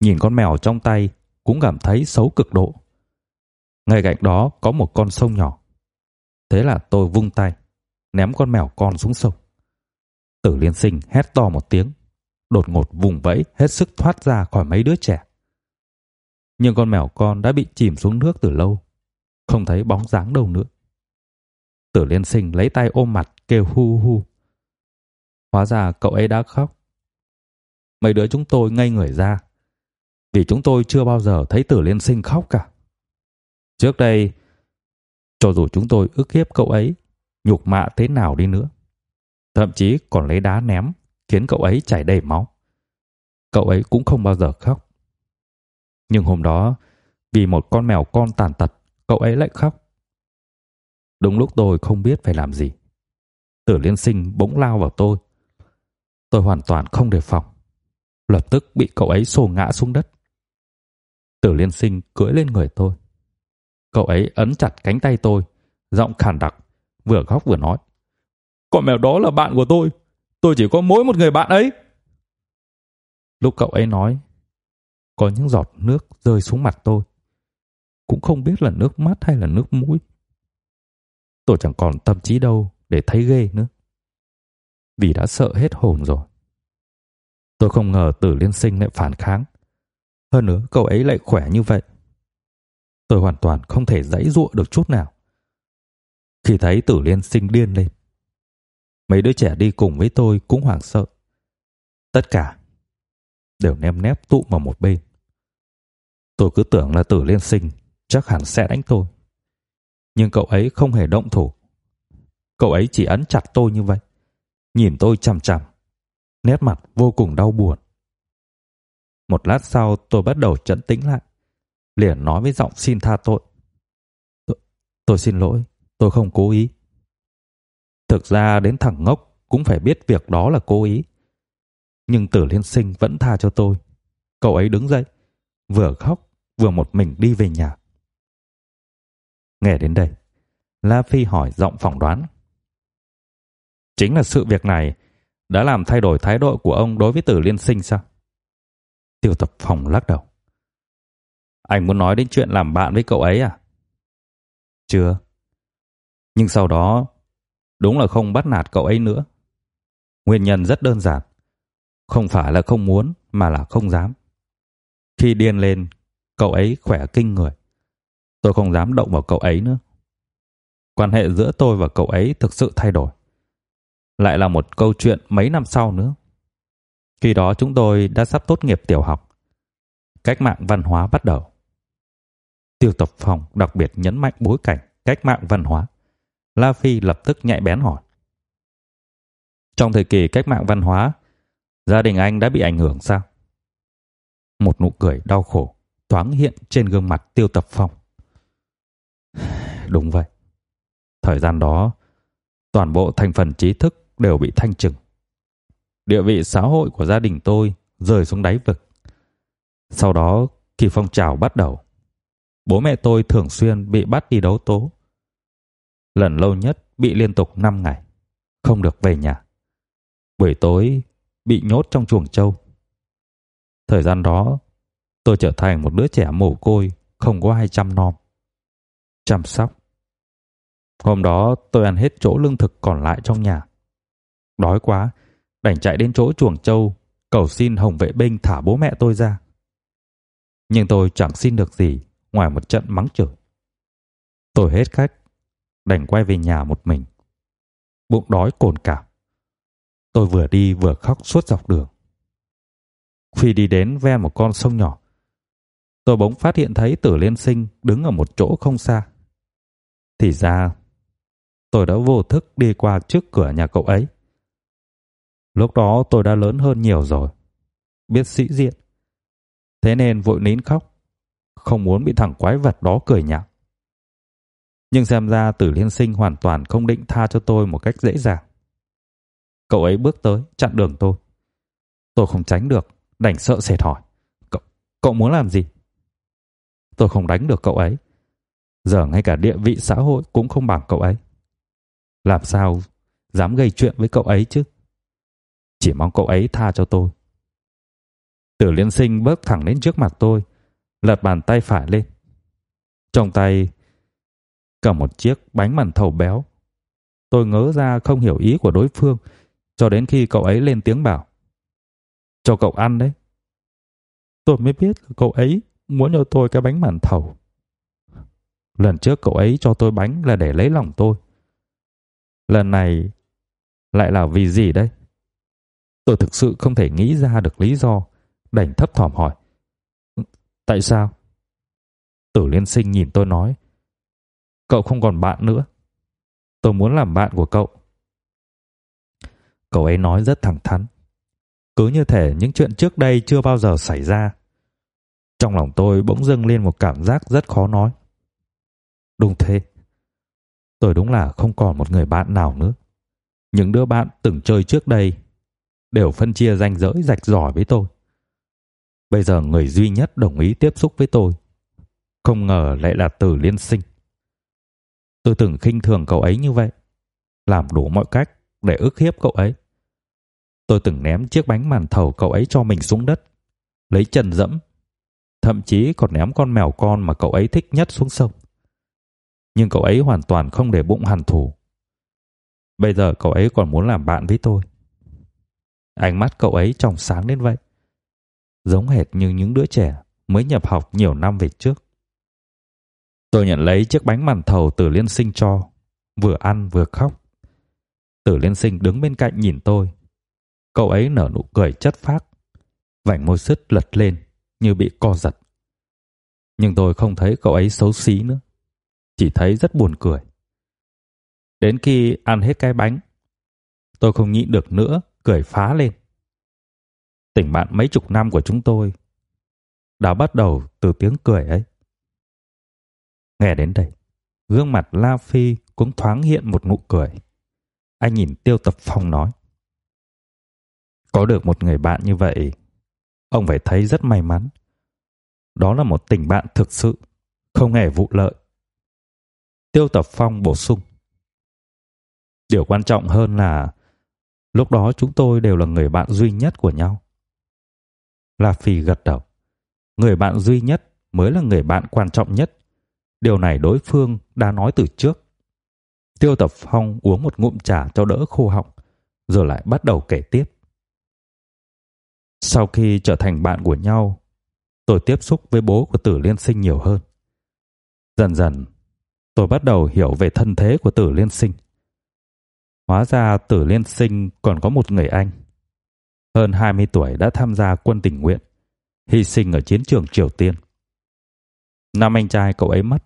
Nhìn con mèo trong tay cũng cảm thấy xấu cực độ. Ngay cạnh đó có một con sông nhỏ. Thế là tôi vung tay, ném con mèo con xuống sông. Tử Liên Sinh hét to một tiếng, đột ngột vùng vẫy hết sức thoát ra khỏi mấy đứa trẻ. Nhưng con mèo con đã bị chìm xuống nước từ lâu, không thấy bóng dáng đâu nữa. Tử Liên Sinh lấy tay ôm mặt kêu hu hu. Hóa ra cậu ấy đã khóc. Mấy đứa chúng tôi ngây người ra, vì chúng tôi chưa bao giờ thấy Tử Liên Sinh khóc cả. Trước đây, cho dù chúng tôi ức hiếp cậu ấy, nhục mạ thế nào đi nữa, thậm chí còn lấy đá ném, khiến cậu ấy chảy đầy máu. Cậu ấy cũng không bao giờ khóc. Nhưng hôm đó, vì một con mèo con tàn tật, cậu ấy lại khóc. Đúng lúc tôi không biết phải làm gì. Tử liên sinh bỗng lao vào tôi. Tôi hoàn toàn không đề phòng. Lập tức bị cậu ấy xô ngã xuống đất. Tử liên sinh cưỡi lên người tôi. Cậu ấy ấn chặt cánh tay tôi, giọng khàn đặc, vừa khóc vừa nói. Con mèo đó là bạn của tôi. Tôi chỉ có mỗi một người bạn ấy. Lúc cậu ấy nói, có những giọt nước rơi xuống mặt tôi. Cũng không biết là nước mắt hay là nước mũi. Tôi chẳng còn tâm trí đâu để thấy ghê nữa. Vì đã sợ hết hồn rồi. Tôi không ngờ tử liên sinh lại phản kháng. Hơn nữa, cậu ấy lại khỏe như vậy. Tôi hoàn toàn không thể dãy dụa được chút nào. Khi thấy tử liên sinh điên lên. Mấy đứa trẻ đi cùng với tôi cũng hoảng sợ. Tất cả đều ném nép tụ vào một bên. Tôi cứ tưởng là tử liên sinh chắc hẳn sẽ đánh tôi. Nhưng cậu ấy không hề động thủ. Cậu ấy chỉ ấn chặt tôi như vậy. Nhìn tôi chằm chằm. Nét mặt vô cùng đau buồn. Một lát sau tôi bắt đầu trấn tĩnh lại. Liền nói với giọng xin tha tội. Tôi, tôi xin lỗi, tôi không cố ý. Thực ra đến thằng ngốc cũng phải biết việc đó là cố ý. Nhưng tử liên sinh vẫn tha cho tôi. Cậu ấy đứng dậy, vừa khóc vừa một mình đi về nhà. Nghe đến đây, La Phi hỏi giọng phỏng đoán. Chính là sự việc này đã làm thay đổi thái độ của ông đối với tử liên sinh sao? Tiêu tập phòng lắc đầu. Anh muốn nói đến chuyện làm bạn với cậu ấy à? Chưa. Nhưng sau đó, đúng là không bắt nạt cậu ấy nữa. Nguyên nhân rất đơn giản. Không phải là không muốn, mà là không dám. Khi điên lên, cậu ấy khỏe kinh người. Tôi không dám động vào cậu ấy nữa. Quan hệ giữa tôi và cậu ấy thực sự thay đổi. Lại là một câu chuyện mấy năm sau nữa. Khi đó chúng tôi đã sắp tốt nghiệp tiểu học. Cách mạng văn hóa bắt đầu. Tiêu tập phòng đặc biệt nhấn mạnh bối cảnh cách mạng văn hóa. La Phi lập tức nhạy bén hỏi. Trong thời kỳ cách mạng văn hóa, gia đình anh đã bị ảnh hưởng sao? Một nụ cười đau khổ thoáng hiện trên gương mặt Tiêu Tập Phong. Đúng vậy. Thời gian đó, toàn bộ thành phần trí thức đều bị thanh trừng. Địa vị xã hội của gia đình tôi rơi xuống đáy vực. Sau đó, khi phong trào bắt đầu, bố mẹ tôi thường xuyên bị bắt đi đấu tố. Lần lâu nhất bị liên tục 5 ngày, không được về nhà. Buổi tối bị nhốt trong chuồng trâu. Thời gian đó, tôi trở thành một đứa trẻ mồ côi, không có ai chăm nom, chăm sóc. Hôm đó tôi ăn hết chỗ lương thực còn lại trong nhà. Đói quá, đành chạy đến chỗ chuồng trâu, cầu xin Hồng vệ binh thả bố mẹ tôi ra. Nhưng tôi chẳng xin được gì ngoài một trận mắng chửi. Tôi hết cách, đành quay về nhà một mình. Bụng đói cồn cào. Tôi vừa đi vừa khóc suốt dọc đường. Khi đi đến ven một con sông nhỏ, tôi bỗng phát hiện thấy Tử Liên Sinh đứng ở một chỗ không xa. Thì ra, tôi đã vô thức đi qua trước cửa nhà cậu ấy. Lúc đó tôi đã lớn hơn nhiều rồi, biết sĩ diện. Thế nên vội nín khóc, không muốn bị thằng quái vật đó cười nhạo. Nhưng xem ra Tử Liên Sinh hoàn toàn không định tha cho tôi một cách dễ dàng. Cậu ấy bước tới, chặn đường tôi. Tôi không tránh được, đành sợ sệt hỏi. Cậu, cậu muốn làm gì? Tôi không đánh được cậu ấy. Giờ ngay cả địa vị xã hội cũng không bằng cậu ấy. Làm sao dám gây chuyện với cậu ấy chứ? Chỉ mong cậu ấy tha cho tôi. Tử liên sinh bước thẳng đến trước mặt tôi, lật bàn tay phải lên. Trong tay cầm một chiếc bánh màn thầu béo. Tôi ngớ ra không hiểu ý của đối phương, cho đến khi cậu ấy lên tiếng bảo. Cho cậu ăn đấy. Tôi mới biết cậu ấy muốn cho tôi cái bánh màn thầu. Lần trước cậu ấy cho tôi bánh là để lấy lòng tôi. Lần này lại là vì gì đây? Tôi thực sự không thể nghĩ ra được lý do, đành thấp thỏm hỏi. Tại sao? Tử liên sinh nhìn tôi nói. Cậu không còn bạn nữa. Tôi muốn làm bạn của cậu. Cậu ấy nói rất thẳng thắn. Cứ như thể những chuyện trước đây chưa bao giờ xảy ra. Trong lòng tôi bỗng dưng lên một cảm giác rất khó nói. Đúng thế. Tôi đúng là không còn một người bạn nào nữa. Những đứa bạn từng chơi trước đây đều phân chia ranh giới rạch ròi với tôi. Bây giờ người duy nhất đồng ý tiếp xúc với tôi, không ngờ lại là Từ Liên Sinh. Tôi từng khinh thường cậu ấy như vậy, làm đủ mọi cách để ức hiếp cậu ấy. Tôi từng ném chiếc bánh màn thầu cậu ấy cho mình xuống đất, lấy chân dẫm, thậm chí còn ném con mèo con mà cậu ấy thích nhất xuống sông. Nhưng cậu ấy hoàn toàn không để bụng hằn thù. Bây giờ cậu ấy còn muốn làm bạn với tôi. Ánh mắt cậu ấy trong sáng đến vậy. Giống hệt như những đứa trẻ mới nhập học nhiều năm về trước. Tôi nhận lấy chiếc bánh màn thầu từ liên sinh cho, vừa ăn vừa khóc. Tử liên sinh đứng bên cạnh nhìn tôi, Cậu ấy nở nụ cười chất phác, vành môi sứt lật lên như bị co giật. Nhưng tôi không thấy cậu ấy xấu xí nữa, chỉ thấy rất buồn cười. Đến khi ăn hết cái bánh, tôi không nhịn được nữa, cười phá lên. Tình bạn mấy chục năm của chúng tôi đã bắt đầu từ tiếng cười ấy. Nghe đến đây, gương mặt La Phi cũng thoáng hiện một nụ cười. Anh nhìn Tiêu Tập Phong nói: có được một người bạn như vậy, ông phải thấy rất may mắn. Đó là một tình bạn thực sự, không hề vụ lợi. Tiêu Tập Phong bổ sung. Điều quan trọng hơn là lúc đó chúng tôi đều là người bạn duy nhất của nhau. La Phi gật đầu. Người bạn duy nhất mới là người bạn quan trọng nhất. Điều này đối phương đã nói từ trước. Tiêu Tập Phong uống một ngụm trà cho đỡ khô họng, rồi lại bắt đầu kể tiếp. Sau khi trở thành bạn của nhau, tôi tiếp xúc với bố của Tử Liên Sinh nhiều hơn. Dần dần, tôi bắt đầu hiểu về thân thế của Tử Liên Sinh. Hóa ra Tử Liên Sinh còn có một người anh. Hơn 20 tuổi đã tham gia quân tình nguyện, hy sinh ở chiến trường Triều Tiên. Năm anh trai cậu ấy mất,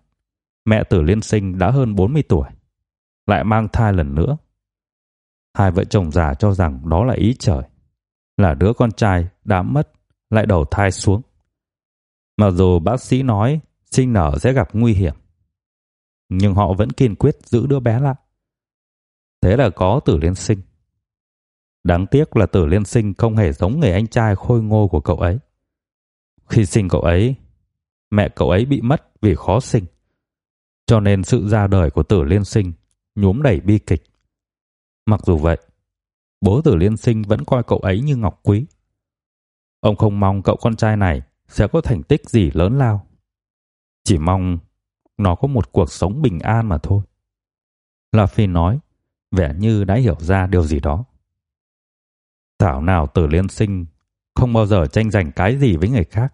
mẹ Tử Liên Sinh đã hơn 40 tuổi, lại mang thai lần nữa. Hai vợ chồng già cho rằng đó là ý trời là đứa con trai đã mất lại đầu thai xuống. Mặc dù bác sĩ nói sinh nở sẽ gặp nguy hiểm, nhưng họ vẫn kiên quyết giữ đứa bé lại. Thế là có Tử Liên Sinh. Đáng tiếc là Tử Liên Sinh không hề giống người anh trai khôi ngô của cậu ấy. Khi sinh cậu ấy, mẹ cậu ấy bị mất vì khó sinh. Cho nên sự ra đời của Tử Liên Sinh nhuốm đầy bi kịch. Mặc dù vậy, bố Tử Liên Sinh vẫn coi cậu ấy như ngọc quý. Ông không mong cậu con trai này sẽ có thành tích gì lớn lao. Chỉ mong nó có một cuộc sống bình an mà thôi. La Phi nói, vẻ như đã hiểu ra điều gì đó. Thảo nào Tử Liên Sinh không bao giờ tranh giành cái gì với người khác.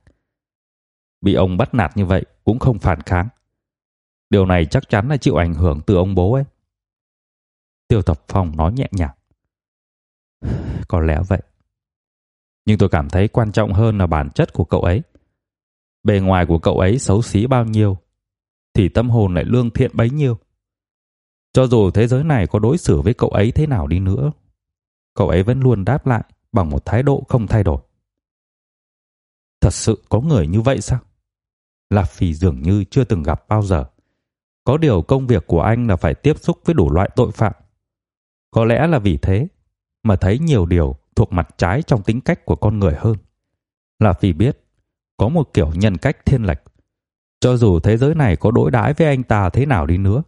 Bị ông bắt nạt như vậy cũng không phản kháng. Điều này chắc chắn là chịu ảnh hưởng từ ông bố ấy. Tiêu Tập Phong nói nhẹ nhàng. Có lẽ vậy. Nhưng tôi cảm thấy quan trọng hơn là bản chất của cậu ấy. Bề ngoài của cậu ấy xấu xí bao nhiêu, thì tâm hồn lại lương thiện bấy nhiêu. Cho dù thế giới này có đối xử với cậu ấy thế nào đi nữa, cậu ấy vẫn luôn đáp lại bằng một thái độ không thay đổi. Thật sự có người như vậy sao? Lạp Phỉ dường như chưa từng gặp bao giờ. Có điều công việc của anh là phải tiếp xúc với đủ loại tội phạm. Có lẽ là vì thế mà thấy nhiều điều thuộc mặt trái trong tính cách của con người hơn. Lạp Phỉ biết có một kiểu nhân cách thiên lệch. Cho dù thế giới này có đối đãi với anh ta thế nào đi nữa,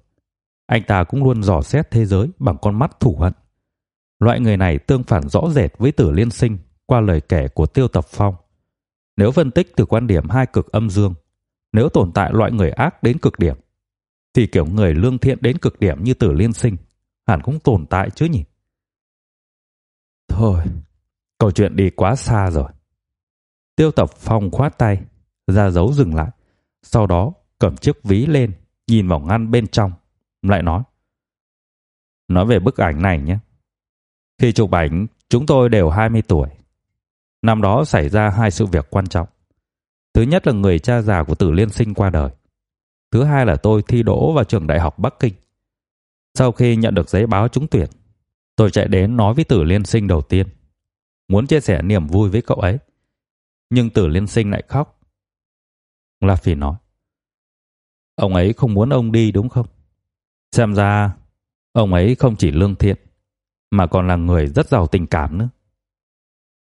anh ta cũng luôn dò xét thế giới bằng con mắt thủ hận. Loại người này tương phản rõ rệt với Tử Liên Sinh qua lời kể của Tiêu Tập Phong. Nếu phân tích từ quan điểm hai cực âm dương, nếu tồn tại loại người ác đến cực điểm, thì kiểu người lương thiện đến cực điểm như Tử Liên Sinh hẳn cũng tồn tại chứ nhỉ? Thôi, câu chuyện đi quá xa rồi. Tiêu Tập Phong khoát tay, ra dấu dừng lại, sau đó cầm chiếc ví lên, nhìn vào ngăn bên trong, lại nói: "Nói về bức ảnh này nhé. Khi chụp ảnh, chúng tôi đều 20 tuổi. Năm đó xảy ra hai sự việc quan trọng. Thứ nhất là người cha già của Tử Liên Sinh qua đời. Thứ hai là tôi thi đỗ vào trường đại học Bắc Kinh. Sau khi nhận được giấy báo trúng tuyển, tôi chạy đến nói với Tử Liên Sinh đầu tiên, muốn chia sẻ niềm vui với cậu ấy. Nhưng Tử Liên Sinh lại khóc. La Phi nói: "Ông ấy không muốn ông đi đúng không? Xem ra ông ấy không chỉ lương thiện mà còn là người rất giàu tình cảm nữa."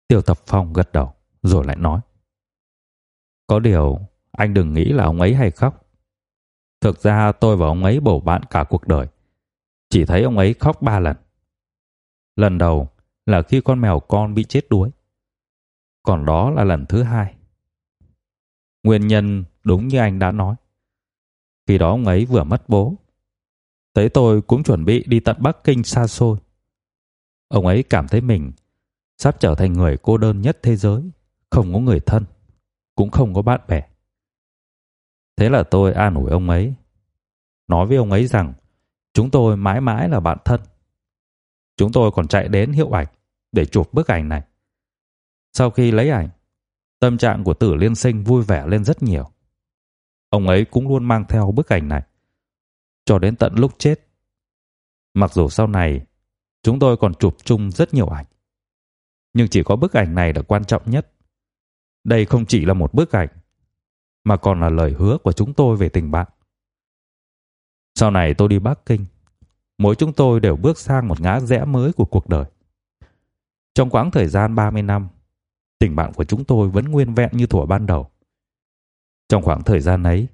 Tiêu Tập Phong gật đầu, rồi lại nói. Có điều, anh đừng nghĩ là ông ấy hay khóc. Thực ra tôi và ông ấy bầu bạn cả cuộc đời. Chỉ thấy ông ấy khóc ba lần. Lần đầu là khi con mèo con bị chết đuối. Còn đó là lần thứ hai. Nguyên nhân đúng như anh đã nói. Khi đó ông ấy vừa mất bố. Tới tôi cũng chuẩn bị đi tận Bắc Kinh xa xôi. Ông ấy cảm thấy mình sắp trở thành người cô đơn nhất thế giới, không có người thân, cũng không có bạn bè. Thế là tôi an ủi ông ấy, nói với ông ấy rằng chúng tôi mãi mãi là bạn thân. Chúng tôi còn chạy đến hiệu ảnh để chụp bức ảnh này. Sau khi lấy ảnh, tâm trạng của Tử Liên Sinh vui vẻ lên rất nhiều. Ông ấy cũng luôn mang theo bức ảnh này cho đến tận lúc chết. Mặc dù sau này chúng tôi còn chụp chung rất nhiều ảnh nhưng chỉ có bức ảnh này là quan trọng nhất. Đây không chỉ là một bức ảnh, mà còn là lời hứa của chúng tôi về tình bạn. Sau này tôi đi Bắc Kinh, mỗi chúng tôi đều bước sang một ngã rẽ mới của cuộc đời. Trong quãng thời gian 30 năm, tình bạn của chúng tôi vẫn nguyên vẹn như thuở ban đầu. Trong khoảng thời gian ấy,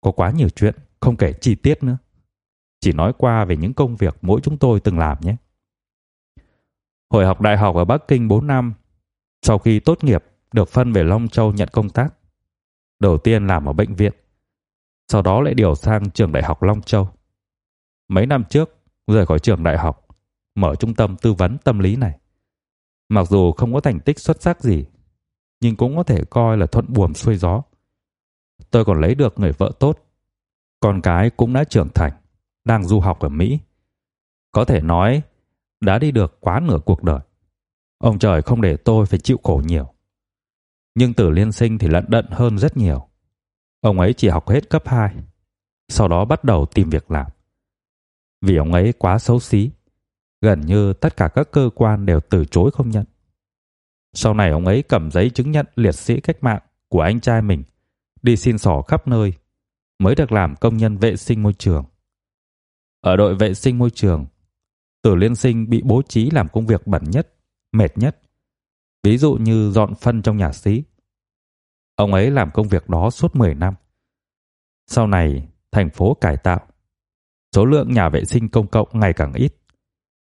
có quá nhiều chuyện không kể chi tiết nữa. Chỉ nói qua về những công việc mỗi chúng tôi từng làm nhé. Hồi học đại học ở Bắc Kinh 4 năm, sau khi tốt nghiệp được phân về Long Châu nhận công tác. Đầu tiên làm ở bệnh viện, sau đó lại điều sang trường đại học Long Châu. Mấy năm trước, rời khỏi trường đại học, mở trung tâm tư vấn tâm lý này. Mặc dù không có thành tích xuất sắc gì, nhưng cũng có thể coi là thuận buồm xuôi gió. Tôi còn lấy được người vợ tốt, con cái cũng đã trưởng thành, đang du học ở Mỹ. Có thể nói đã đi được quá nửa cuộc đời. Ông trời không để tôi phải chịu khổ nhiều. Nhưng Tử Liên Sinh thì lận đận hơn rất nhiều. Ông ấy chỉ học hết cấp 2, sau đó bắt đầu tìm việc làm. Vì ông ấy quá xấu xí, gần như tất cả các cơ quan đều từ chối không nhận. Sau này ông ấy cầm giấy chứng nhận liệt sĩ cách mạng của anh trai mình, đi xin sỏ khắp nơi, mới được làm công nhân vệ sinh môi trường. Ở đội vệ sinh môi trường, Tử Liên Sinh bị bố trí làm công việc bẩn nhất, mệt nhất. Ví dụ như dọn phân trong nhà xí. Ông ấy làm công việc đó suốt 10 năm. Sau này, thành phố cải tạo. Số lượng nhà vệ sinh công cộng ngày càng ít.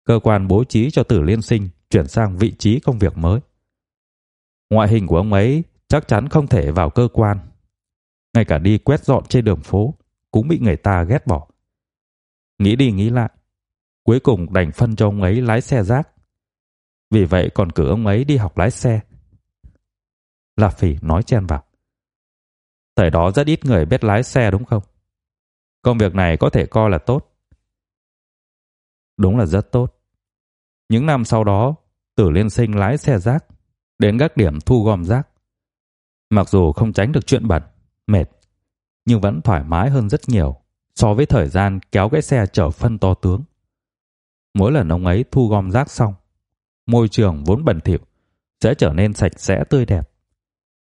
Cơ quan bố trí cho tử liên sinh chuyển sang vị trí công việc mới. Ngoại hình của ông ấy chắc chắn không thể vào cơ quan. Ngay cả đi quét dọn trên đường phố cũng bị người ta ghét bỏ. Nghĩ đi nghĩ lại, cuối cùng đành phân cho ông ấy lái xe rác. Vì vậy còn cử ông ấy đi học lái xe. La Phỉ nói chen vào. Thời đó rất ít người biết lái xe đúng không? Công việc này có thể coi là tốt. Đúng là rất tốt. Những năm sau đó, Tử Liên Sinh lái xe rác đến các điểm thu gom rác. Mặc dù không tránh được chuyện bẩn, mệt, nhưng vẫn thoải mái hơn rất nhiều so với thời gian kéo cái xe chở phân to tướng. Mỗi lần ông ấy thu gom rác xong, môi trường vốn bẩn thỉu sẽ trở nên sạch sẽ tươi đẹp.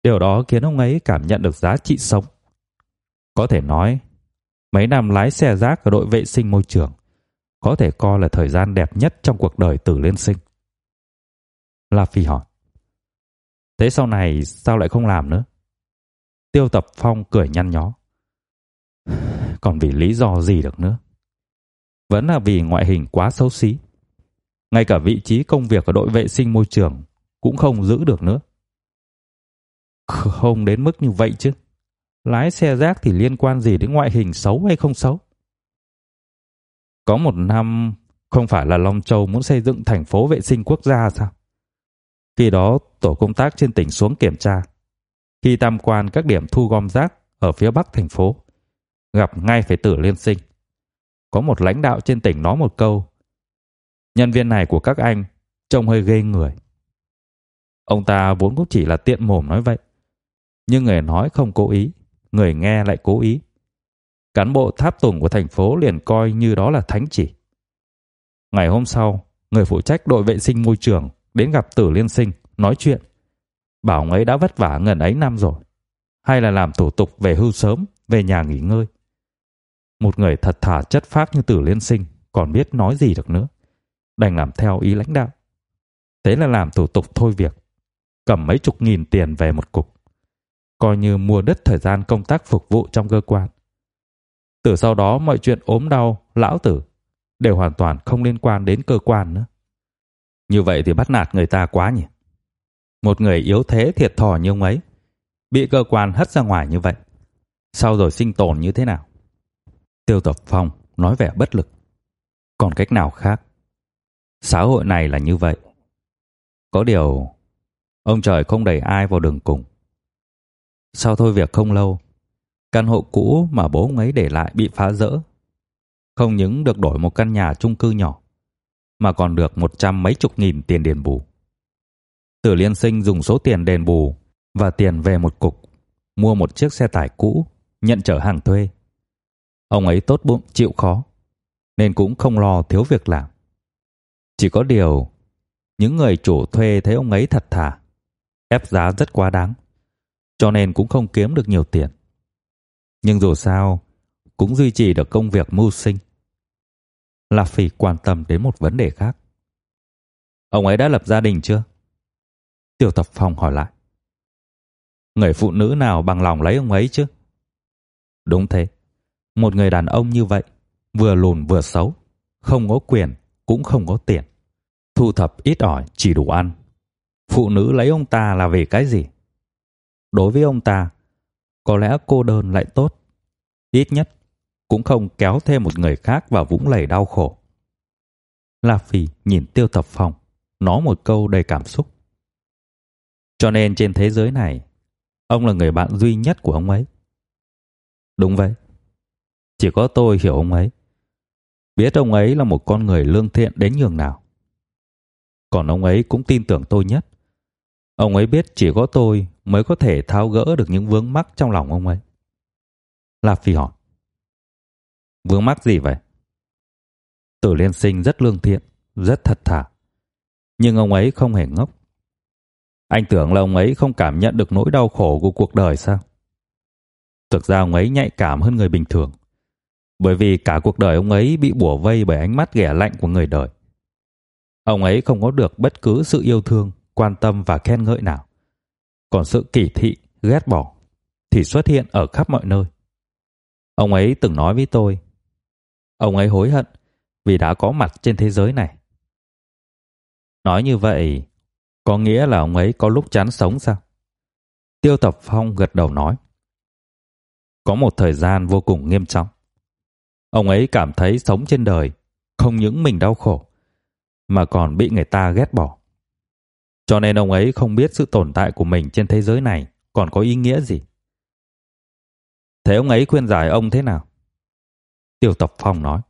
Điều đó khiến ông ấy cảm nhận được giá trị sống. Có thể nói, mấy năm lái xe rác ở đội vệ sinh môi trường có thể coi là thời gian đẹp nhất trong cuộc đời Tử Liên Sinh. La Phi hỏi. Thế sau này sao lại không làm nữa? Tiêu Tập Phong cười nhăn nhó. Còn vì lý do gì được nữa? Vẫn là vì ngoại hình quá xấu xí. Ngay cả vị trí công việc ở đội vệ sinh môi trường cũng không giữ được nữa. Không đến mức như vậy chứ. Lái xe rác thì liên quan gì đến ngoại hình xấu hay không xấu? Có một năm, không phải là Long Châu muốn xây dựng thành phố vệ sinh quốc gia sao? Khi đó tổ công tác trên tỉnh xuống kiểm tra. Khi tham quan các điểm thu gom rác ở phía bắc thành phố, gặp ngay phải tử liên sinh. Có một lãnh đạo trên tỉnh nói một câu. Nhân viên này của các anh trông hơi ghê người. Ông ta vốn cũng chỉ là tiện mồm nói vậy. Nhưng người nói không cố ý, người nghe lại cố ý. Cán bộ tháp tùng của thành phố liền coi như đó là thánh chỉ. Ngày hôm sau, người phụ trách đội vệ sinh môi trường đến gặp Tử Liên Sinh nói chuyện. Bảo ông ấy đã vất vả ngần ấy năm rồi, hay là làm thủ tục về hưu sớm, về nhà nghỉ ngơi. Một người thật thà chất phác như Tử Liên Sinh còn biết nói gì được nữa, đành làm theo ý lãnh đạo. Thế là làm thủ tục thôi việc, cầm mấy chục nghìn tiền về một cục, coi như mua đất thời gian công tác phục vụ trong cơ quan. Từ sau đó mọi chuyện ốm đau, lão tử đều hoàn toàn không liên quan đến cơ quan nữa. Như vậy thì bắt nạt người ta quá nhỉ. Một người yếu thế thiệt thòi như ông ấy, bị cơ quan hất ra ngoài như vậy. Sau rồi sinh tồn như thế nào? Tiêu Tập Phong nói vẻ bất lực. Còn cách nào khác? Xã hội này là như vậy. Có điều, ông trời không đẩy ai vào đường cùng. Sau thôi việc không lâu, căn hộ cũ mà bố ông ấy để lại bị phá rỡ. Không những được đổi một căn nhà chung cư nhỏ, mà còn được một trăm mấy chục nghìn tiền đền bù. Tử Liên Sinh dùng số tiền đền bù và tiền về một cục, mua một chiếc xe tải cũ, nhận chở hàng thuê. Ông ấy tốt bụng chịu khó, nên cũng không lo thiếu việc làm. Chỉ có điều, những người chủ thuê thấy ông ấy thật thà, ép giá rất quá đáng, cho nên cũng không kiếm được nhiều tiền. Nhưng dù sao, cũng duy trì được công việc mưu sinh. La Phi quan tâm đến một vấn đề khác. Ông ấy đã lập gia đình chưa? Tiêu Tập Phong hỏi lại. Người phụ nữ nào bằng lòng lấy ông ấy chứ? Đúng thế. Một người đàn ông như vậy, vừa lùn vừa xấu, không có quyền, cũng không có tiền. Thu thập ít ỏi chỉ đủ ăn. Phụ nữ lấy ông ta là vì cái gì? Đối với ông ta, có lẽ cô đơn lại tốt. Ít nhất cũng không kéo thêm một người khác vào vũng lầy đau khổ. La Phi nhìn Tiêu Thập Phong, nói một câu đầy cảm xúc. Cho nên trên thế giới này, ông là người bạn duy nhất của ông ấy. Đúng vậy. Chỉ có tôi hiểu ông ấy. Biết ông ấy là một con người lương thiện đến nhường nào. Còn ông ấy cũng tin tưởng tôi nhất. Ông ấy biết chỉ có tôi mới có thể tháo gỡ được những vướng mắc trong lòng ông ấy. Lạp Phi hỏi. Vướng mắc gì vậy? Tử Liên Sinh rất lương thiện, rất thật thà. Nhưng ông ấy không hề ngốc. Anh tưởng là ông ấy không cảm nhận được nỗi đau khổ của cuộc đời sao? Thực ra ông ấy nhạy cảm hơn người bình thường. Bởi vì cả cuộc đời ông ấy bị bủa vây bởi ánh mắt ghẻ lạnh của người đời. Ông ấy không có được bất cứ sự yêu thương, quan tâm và khen ngợi nào. Còn sự kỳ thị, ghét bỏ thì xuất hiện ở khắp mọi nơi. Ông ấy từng nói với tôi, ông ấy hối hận vì đã có mặt trên thế giới này. Nói như vậy, có nghĩa là ông ấy có lúc chán sống sao? Tiêu Tập Phong gật đầu nói. Có một thời gian vô cùng nghiêm trọng. Ông ấy cảm thấy sống trên đời không những mình đau khổ, mà còn bị người ta ghét bỏ. Cho nên ông ấy không biết sự tồn tại của mình trên thế giới này còn có ý nghĩa gì. Thế ông ấy khuyên giải ông thế nào? Tiêu Tập Phong nói.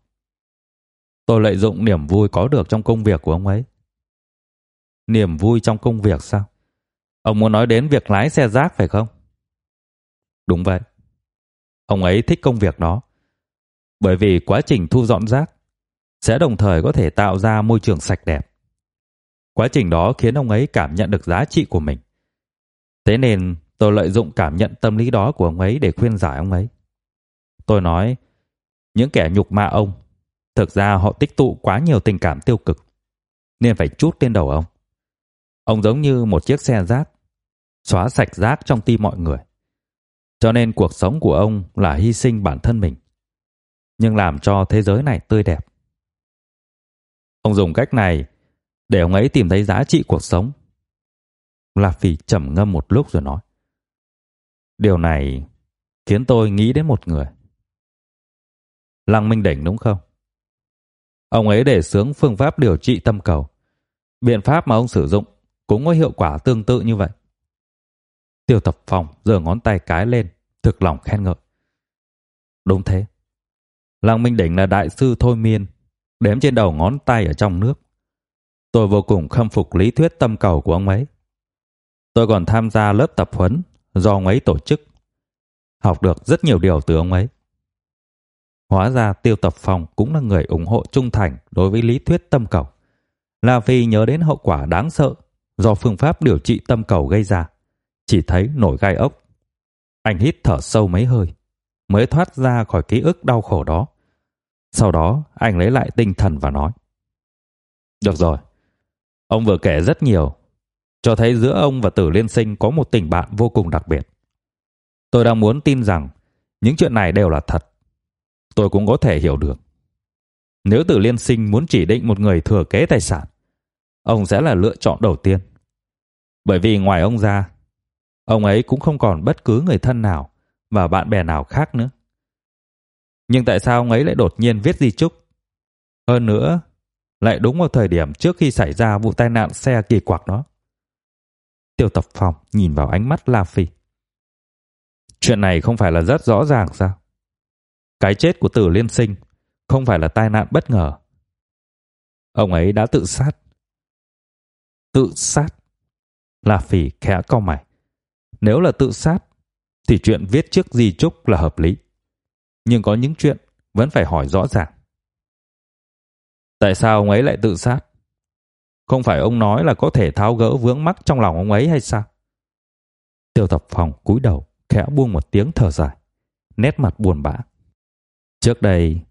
Tôi lợi dụng niềm vui có được trong công việc của ông ấy. Niềm vui trong công việc sao? Ông muốn nói đến việc lái xe rác phải không? Đúng vậy. Ông ấy thích công việc đó. Bởi vì quá trình thu dọn rác sẽ đồng thời có thể tạo ra môi trường sạch đẹp. Quá trình đó khiến ông ấy cảm nhận được giá trị của mình. Thế nên tôi lợi dụng cảm nhận tâm lý đó của ông ấy để khuyên giải ông ấy. Tôi nói, những kẻ nhục mạ ông, thực ra họ tích tụ quá nhiều tình cảm tiêu cực, nên phải chút lên đầu ông. Ông giống như một chiếc xe rác, xóa sạch rác trong tim mọi người. Cho nên cuộc sống của ông là hy sinh bản thân mình, nhưng làm cho thế giới này tươi đẹp. Ông dùng cách này để ông ấy tìm thấy giá trị cuộc sống. La Phi trầm ngâm một lúc rồi nói. Điều này khiến tôi nghĩ đến một người. Lăng Minh Đỉnh đúng không? Ông ấy đề xướng phương pháp điều trị tâm cầu. Biện pháp mà ông sử dụng cũng có hiệu quả tương tự như vậy. Tiêu Tập Phong giơ ngón tay cái lên, thực lòng khen ngợi. Đúng thế. Lăng Minh Đỉnh là đại sư thôi miên, đếm trên đầu ngón tay ở trong nước. Tôi vô cùng khâm phục lý thuyết tâm cầu của ông ấy. Tôi còn tham gia lớp tập huấn do ông ấy tổ chức. Học được rất nhiều điều từ ông ấy. Hóa ra Tiêu Tập Phong cũng là người ủng hộ trung thành đối với lý thuyết tâm cầu. Là vì nhớ đến hậu quả đáng sợ do phương pháp điều trị tâm cầu gây ra. Chỉ thấy nổi gai ốc. Anh hít thở sâu mấy hơi, mới thoát ra khỏi ký ức đau khổ đó. Sau đó, anh lấy lại tinh thần và nói. Được rồi, ông vừa kể rất nhiều, cho thấy giữa ông và tử liên sinh có một tình bạn vô cùng đặc biệt. Tôi đang muốn tin rằng những chuyện này đều là thật. Tôi cũng có thể hiểu được. Nếu tử liên sinh muốn chỉ định một người thừa kế tài sản, ông sẽ là lựa chọn đầu tiên. Bởi vì ngoài ông ra, ông ấy cũng không còn bất cứ người thân nào và bạn bè nào khác nữa. Nhưng tại sao ông ấy lại đột nhiên viết di chúc? Hơn nữa, lại đúng vào thời điểm trước khi xảy ra vụ tai nạn xe kỳ quặc đó. Tiêu Tập Phong nhìn vào ánh mắt La Phi. Chuyện này không phải là rất rõ ràng sao? Cái chết của Tử Liên Sinh không phải là tai nạn bất ngờ. Ông ấy đã tự sát. Tự sát? La phỉ khẽ cau mày. Nếu là tự sát thì chuyện viết trước di chúc là hợp lý. Nhưng có những chuyện vẫn phải hỏi rõ ràng. Tại sao ông ấy lại tự sát? Không phải ông nói là có thể tháo gỡ vướng mắc trong lòng ông ấy hay sao? Tiêu Thập Phòng cúi đầu, khẽ buông một tiếng thở dài, nét mặt buồn bã. Trước đây,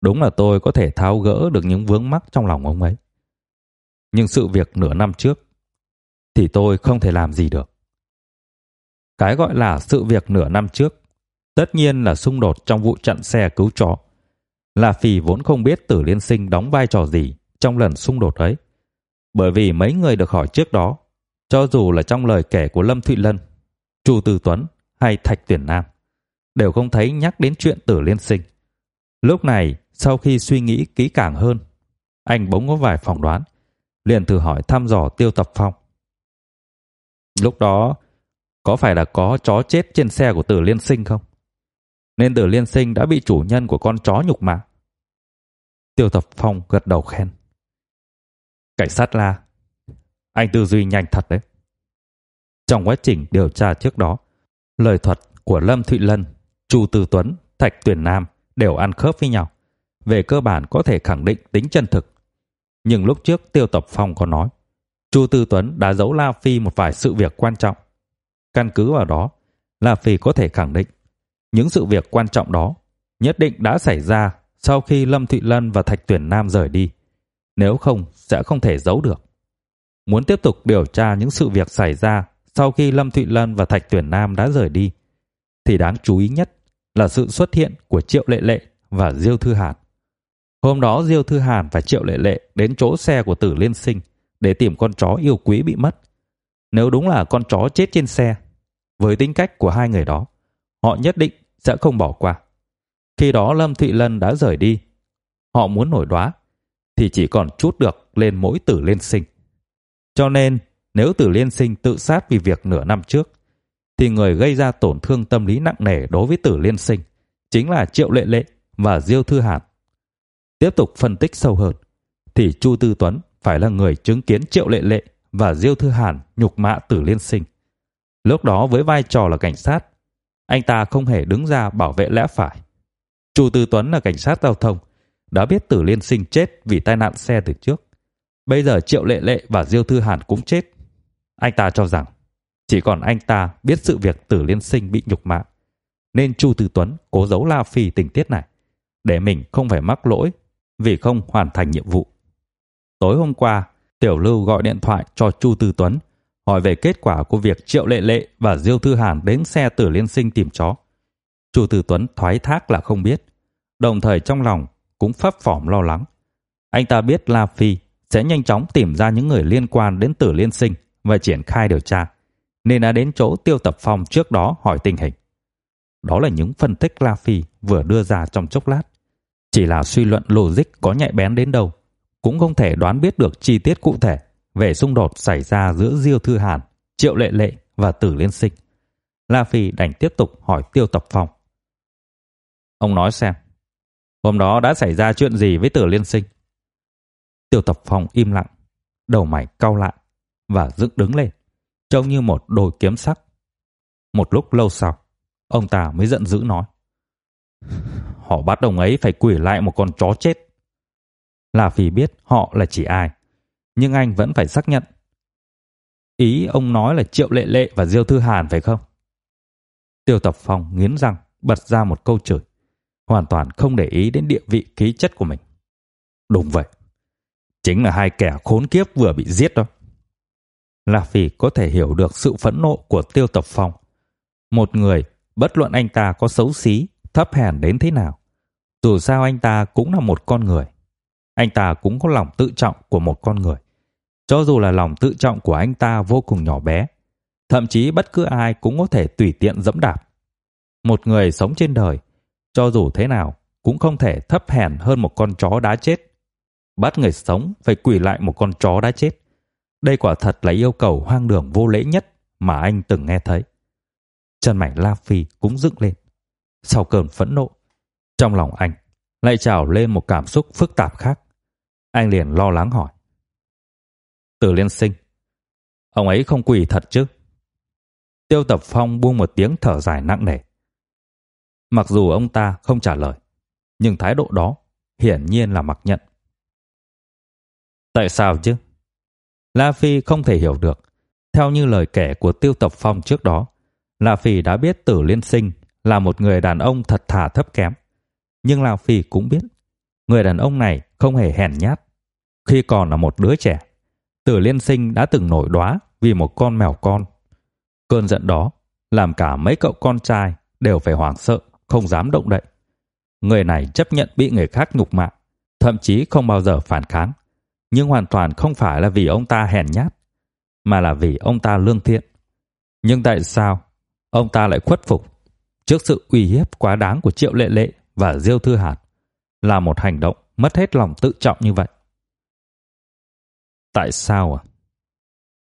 đúng là tôi có thể tháo gỡ được những vướng mắc trong lòng ông ấy. Nhưng sự việc nửa năm trước thì tôi không thể làm gì được. Cái gọi là sự việc nửa năm trước tất nhiên là xung đột trong vụ chặn xe cứu chó. Là Phi vốn không biết Tử Liên Sinh đóng vai trò gì trong lần xung đột ấy. Bởi vì mấy người được hỏi trước đó, cho dù là trong lời kể của Lâm Thụy Lân, Chu Từ Tuấn hay Thạch Tuyển Nam, đều không thấy nhắc đến chuyện Tử Liên Sinh. Lúc này, sau khi suy nghĩ kỹ càng hơn, anh bỗng có vài phỏng đoán, liền thử hỏi thăm dò Tiêu Tập Phong. Lúc đó, có phải là có chó chết trên xe của Tử Liên Sinh không? Nên Tử Liên Sinh đã bị chủ nhân của con chó nhục mạ. Tiêu Tập Phong gật đầu khen. Cảnh sát la, anh tư duy nhanh thật đấy. Trong quá trình điều tra trước đó, lời thuật của Lâm Thụy Lân, Chu Tư Tuấn, Thạch Tuyển Nam đều ăn khớp với nhau. Về cơ bản có thể khẳng định tính chân thực. Nhưng lúc trước Tiêu Tập Phong có nói, Chu Tư Tuấn đã giấu La Phi một vài sự việc quan trọng. Căn cứ vào đó, La Phi có thể khẳng định những sự việc quan trọng đó nhất định đã xảy ra sau khi Lâm Thụy Lân và Thạch Tuyển Nam rời đi. Nếu không sẽ không thể giấu được. Muốn tiếp tục điều tra những sự việc xảy ra sau khi Lâm Thụy Lân và Thạch Tuyển Nam đã rời đi, thì đáng chú ý nhất là sự xuất hiện của Triệu Lệ Lệ và Diêu Thư Hàn. Hôm đó Diêu Thư Hàn và Triệu Lệ Lệ đến chỗ xe của Tử Liên Sinh để tìm con chó yêu quý bị mất. Nếu đúng là con chó chết trên xe, với tính cách của hai người đó, họ nhất định sẽ không bỏ qua. Khi đó Lâm Thụy Lân đã rời đi, họ muốn nổi đoá thì chỉ còn chút được lên mỗi Tử Liên Sinh. Cho nên, nếu Tử Liên Sinh tự sát vì việc nửa năm trước, thì người gây ra tổn thương tâm lý nặng nề đối với Tử Liên Sinh chính là Triệu Lệ Lệ và Diêu Thư Hàn. Tiếp tục phân tích sâu hơn, thì Chu Tư Tuấn phải là người chứng kiến Triệu Lệ Lệ và Diêu Thư Hàn nhục mạ Tử Liên Sinh. Lúc đó với vai trò là cảnh sát, anh ta không hề đứng ra bảo vệ lẽ phải. Chu Tư Tuấn là cảnh sát giao thông, đã biết Tử Liên Sinh chết vì tai nạn xe từ trước. Bây giờ Triệu Lệ Lệ và Diêu Thư Hàn cũng chết. Anh ta cho rằng chỉ còn anh ta biết sự việc Tử Liên Sinh bị nhục mạ, nên Chu Tư Tuấn cố giấu La Phi tình tiết này để mình không phải mắc lỗi vì không hoàn thành nhiệm vụ. Tối hôm qua, Tiểu Lưu gọi điện thoại cho Chu Tư Tuấn hỏi về kết quả của việc Triệu Lệ Lệ và Diêu Thư Hàn đến xe Tử Liên Sinh tìm chó. Chu Tư Tuấn thoái thác là không biết, đồng thời trong lòng cũng phấp phỏng lo lắng. Anh ta biết La Phi sẽ nhanh chóng tìm ra những người liên quan đến Tử Liên Sinh và triển khai điều tra, nên đã đến chỗ Tiêu Tập Phong trước đó hỏi tình hình. Đó là những phân tích La Phi vừa đưa ra trong chốc lát. Chỉ là suy luận logic có nhạy bén đến đâu, cũng không thể đoán biết được chi tiết cụ thể về xung đột xảy ra giữa Diêu Thư Hàn, Triệu Lệ Lệ và Tử Liên Sinh. La Phi đành tiếp tục hỏi Tiêu Tập Phong. Ông nói xem, hôm đó đã xảy ra chuyện gì với Tử Liên Sinh? Tiêu Tập Phong im lặng, đầu mày cau lại và dựng đứng lên, trông như một đồi kiếm sắc. Một lúc lâu sau, ông ta mới giận dữ nói: "Họ bắt ông ấy phải quỷ lại một con chó chết." Là vì biết họ là chỉ ai, nhưng anh vẫn phải xác nhận. Ý ông nói là Triệu Lệ Lệ và Diêu Thư Hàn phải không? Tiêu Tập Phong nghiến răng, bật ra một câu chửi, hoàn toàn không để ý đến địa vị ký chất của mình. Đúng vậy, chính là hai kẻ khốn kiếp vừa bị giết đó. La Phi có thể hiểu được sự phẫn nộ của Tiêu Tập Phong. Một người, bất luận anh ta có xấu xí, thấp hèn đến thế nào, dù sao anh ta cũng là một con người. Anh ta cũng có lòng tự trọng của một con người. Cho dù là lòng tự trọng của anh ta vô cùng nhỏ bé, thậm chí bất cứ ai cũng có thể tùy tiện dẫm đạp. Một người sống trên đời, cho dù thế nào cũng không thể thấp hèn hơn một con chó đã chết. Bắt người sống phải quỳ lại một con chó đã chết. Đây quả thật là yêu cầu hoang đường vô lễ nhất mà anh từng nghe thấy. Chân mảnh La Phi cũng dựng lên. Sau cơn phẫn nộ, trong lòng anh lại trào lên một cảm xúc phức tạp khác. Anh liền lo lắng hỏi. Từ liên sinh, ông ấy không quỳ thật chứ? Tiêu Tập Phong buông một tiếng thở dài nặng nề. Mặc dù ông ta không trả lời, nhưng thái độ đó hiển nhiên là mặc nhận. Tại sao chứ? La Phi không thể hiểu được. Theo như lời kể của Tiêu Tập Phong trước đó, La Phi đã biết Tử Liên Sinh là một người đàn ông thật thà thấp kém. Nhưng Lão Phi cũng biết, người đàn ông này không hề hèn nhát. Khi còn là một đứa trẻ, Tử Liên Sinh đã từng nổi đóa vì một con mèo con. Cơn giận đó làm cả mấy cậu con trai đều phải hoảng sợ, không dám động đậy. Người này chấp nhận bị người khác nhục mạ, thậm chí không bao giờ phản kháng nhưng hoàn toàn không phải là vì ông ta hèn nhát, mà là vì ông ta lương thiện. Nhưng tại sao ông ta lại khuất phục trước sự uy hiếp quá đáng của Triệu Lệ Lệ và Diêu Thư Hàn, là một hành động mất hết lòng tự trọng như vậy? Tại sao à?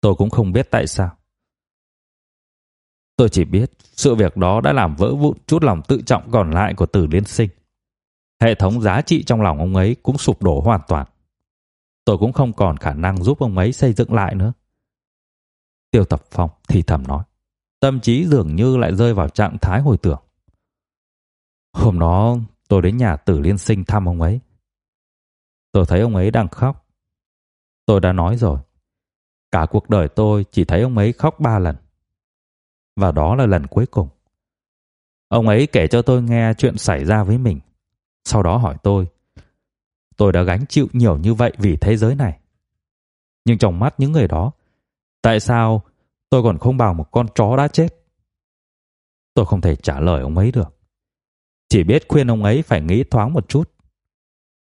Tôi cũng không biết tại sao. Tôi chỉ biết sự việc đó đã làm vỡ vụn chút lòng tự trọng còn lại của Tử Liên Sinh. Hệ thống giá trị trong lòng ông ấy cũng sụp đổ hoàn toàn tôi cũng không còn khả năng giúp ông ấy xây dựng lại nữa. Tiêu Tập Phong thì thầm nói, tâm trí dường như lại rơi vào trạng thái hồi tưởng. Hôm đó tôi đến nhà Tử Liên Sinh thăm ông ấy. Tôi thấy ông ấy đang khóc. Tôi đã nói rồi, cả cuộc đời tôi chỉ thấy ông ấy khóc ba lần. Và đó là lần cuối cùng. Ông ấy kể cho tôi nghe chuyện xảy ra với mình. Sau đó hỏi tôi tôi đã gánh chịu nhiều như vậy vì thế giới này. Nhưng trong mắt những người đó, tại sao Tôi còn không bằng một con chó đã chết. Tôi không thể trả lời ông ấy được. Chỉ biết khuyên ông ấy phải nghĩ thoáng một chút.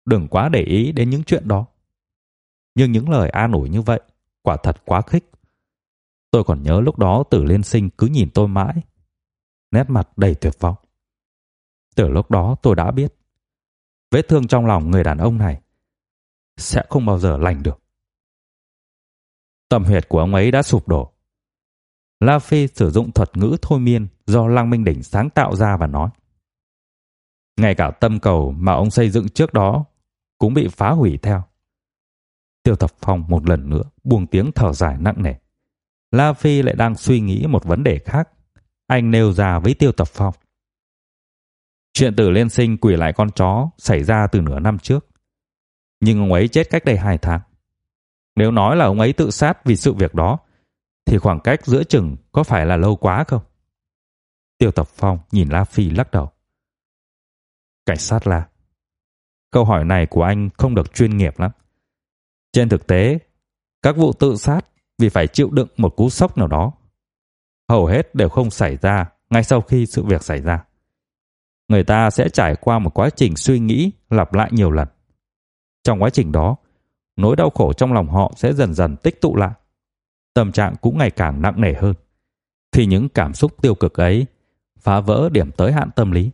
Đừng quá để ý đến những chuyện đó. Nhưng những lời an ủi như vậy quả thật quá khích. Tôi còn nhớ lúc đó Tử Liên Sinh cứ nhìn tôi mãi, nét mặt đầy tuyệt vọng. Từ lúc đó tôi đã biết, vết thương trong lòng người đàn ông này sẽ không bao giờ lành được. Tâm huyệt của ông ấy đã sụp đổ. La Phi sử dụng thuật ngữ thôi miên do Lăng Minh Đỉnh sáng tạo ra và nói. Ngay cả tâm cầu mà ông xây dựng trước đó cũng bị phá hủy theo. Tiêu Thập Phong một lần nữa buông tiếng thở dài nặng nề. La Phi lại đang suy nghĩ một vấn đề khác. Anh nêu ra với Tiêu Thập Phong. Chuyện tử liên sinh quỷ lại con chó xảy ra từ nửa năm trước. Nhưng ông ấy chết cách đây hai tháng. Nếu nói là ông ấy tự sát vì sự việc đó, thì khoảng cách giữa chừng có phải là lâu quá không? Tiêu Tập Phong nhìn La Phi lắc đầu. Cảnh sát la: Câu hỏi này của anh không được chuyên nghiệp lắm. Trên thực tế, các vụ tự sát vì phải chịu đựng một cú sốc nào đó, hầu hết đều không xảy ra ngay sau khi sự việc xảy ra. Người ta sẽ trải qua một quá trình suy nghĩ lặp lại nhiều lần. Trong quá trình đó, nỗi đau khổ trong lòng họ sẽ dần dần tích tụ lại. Tâm trạng cũng ngày càng nặng nề hơn. Thì những cảm xúc tiêu cực ấy phá vỡ điểm tới hạn tâm lý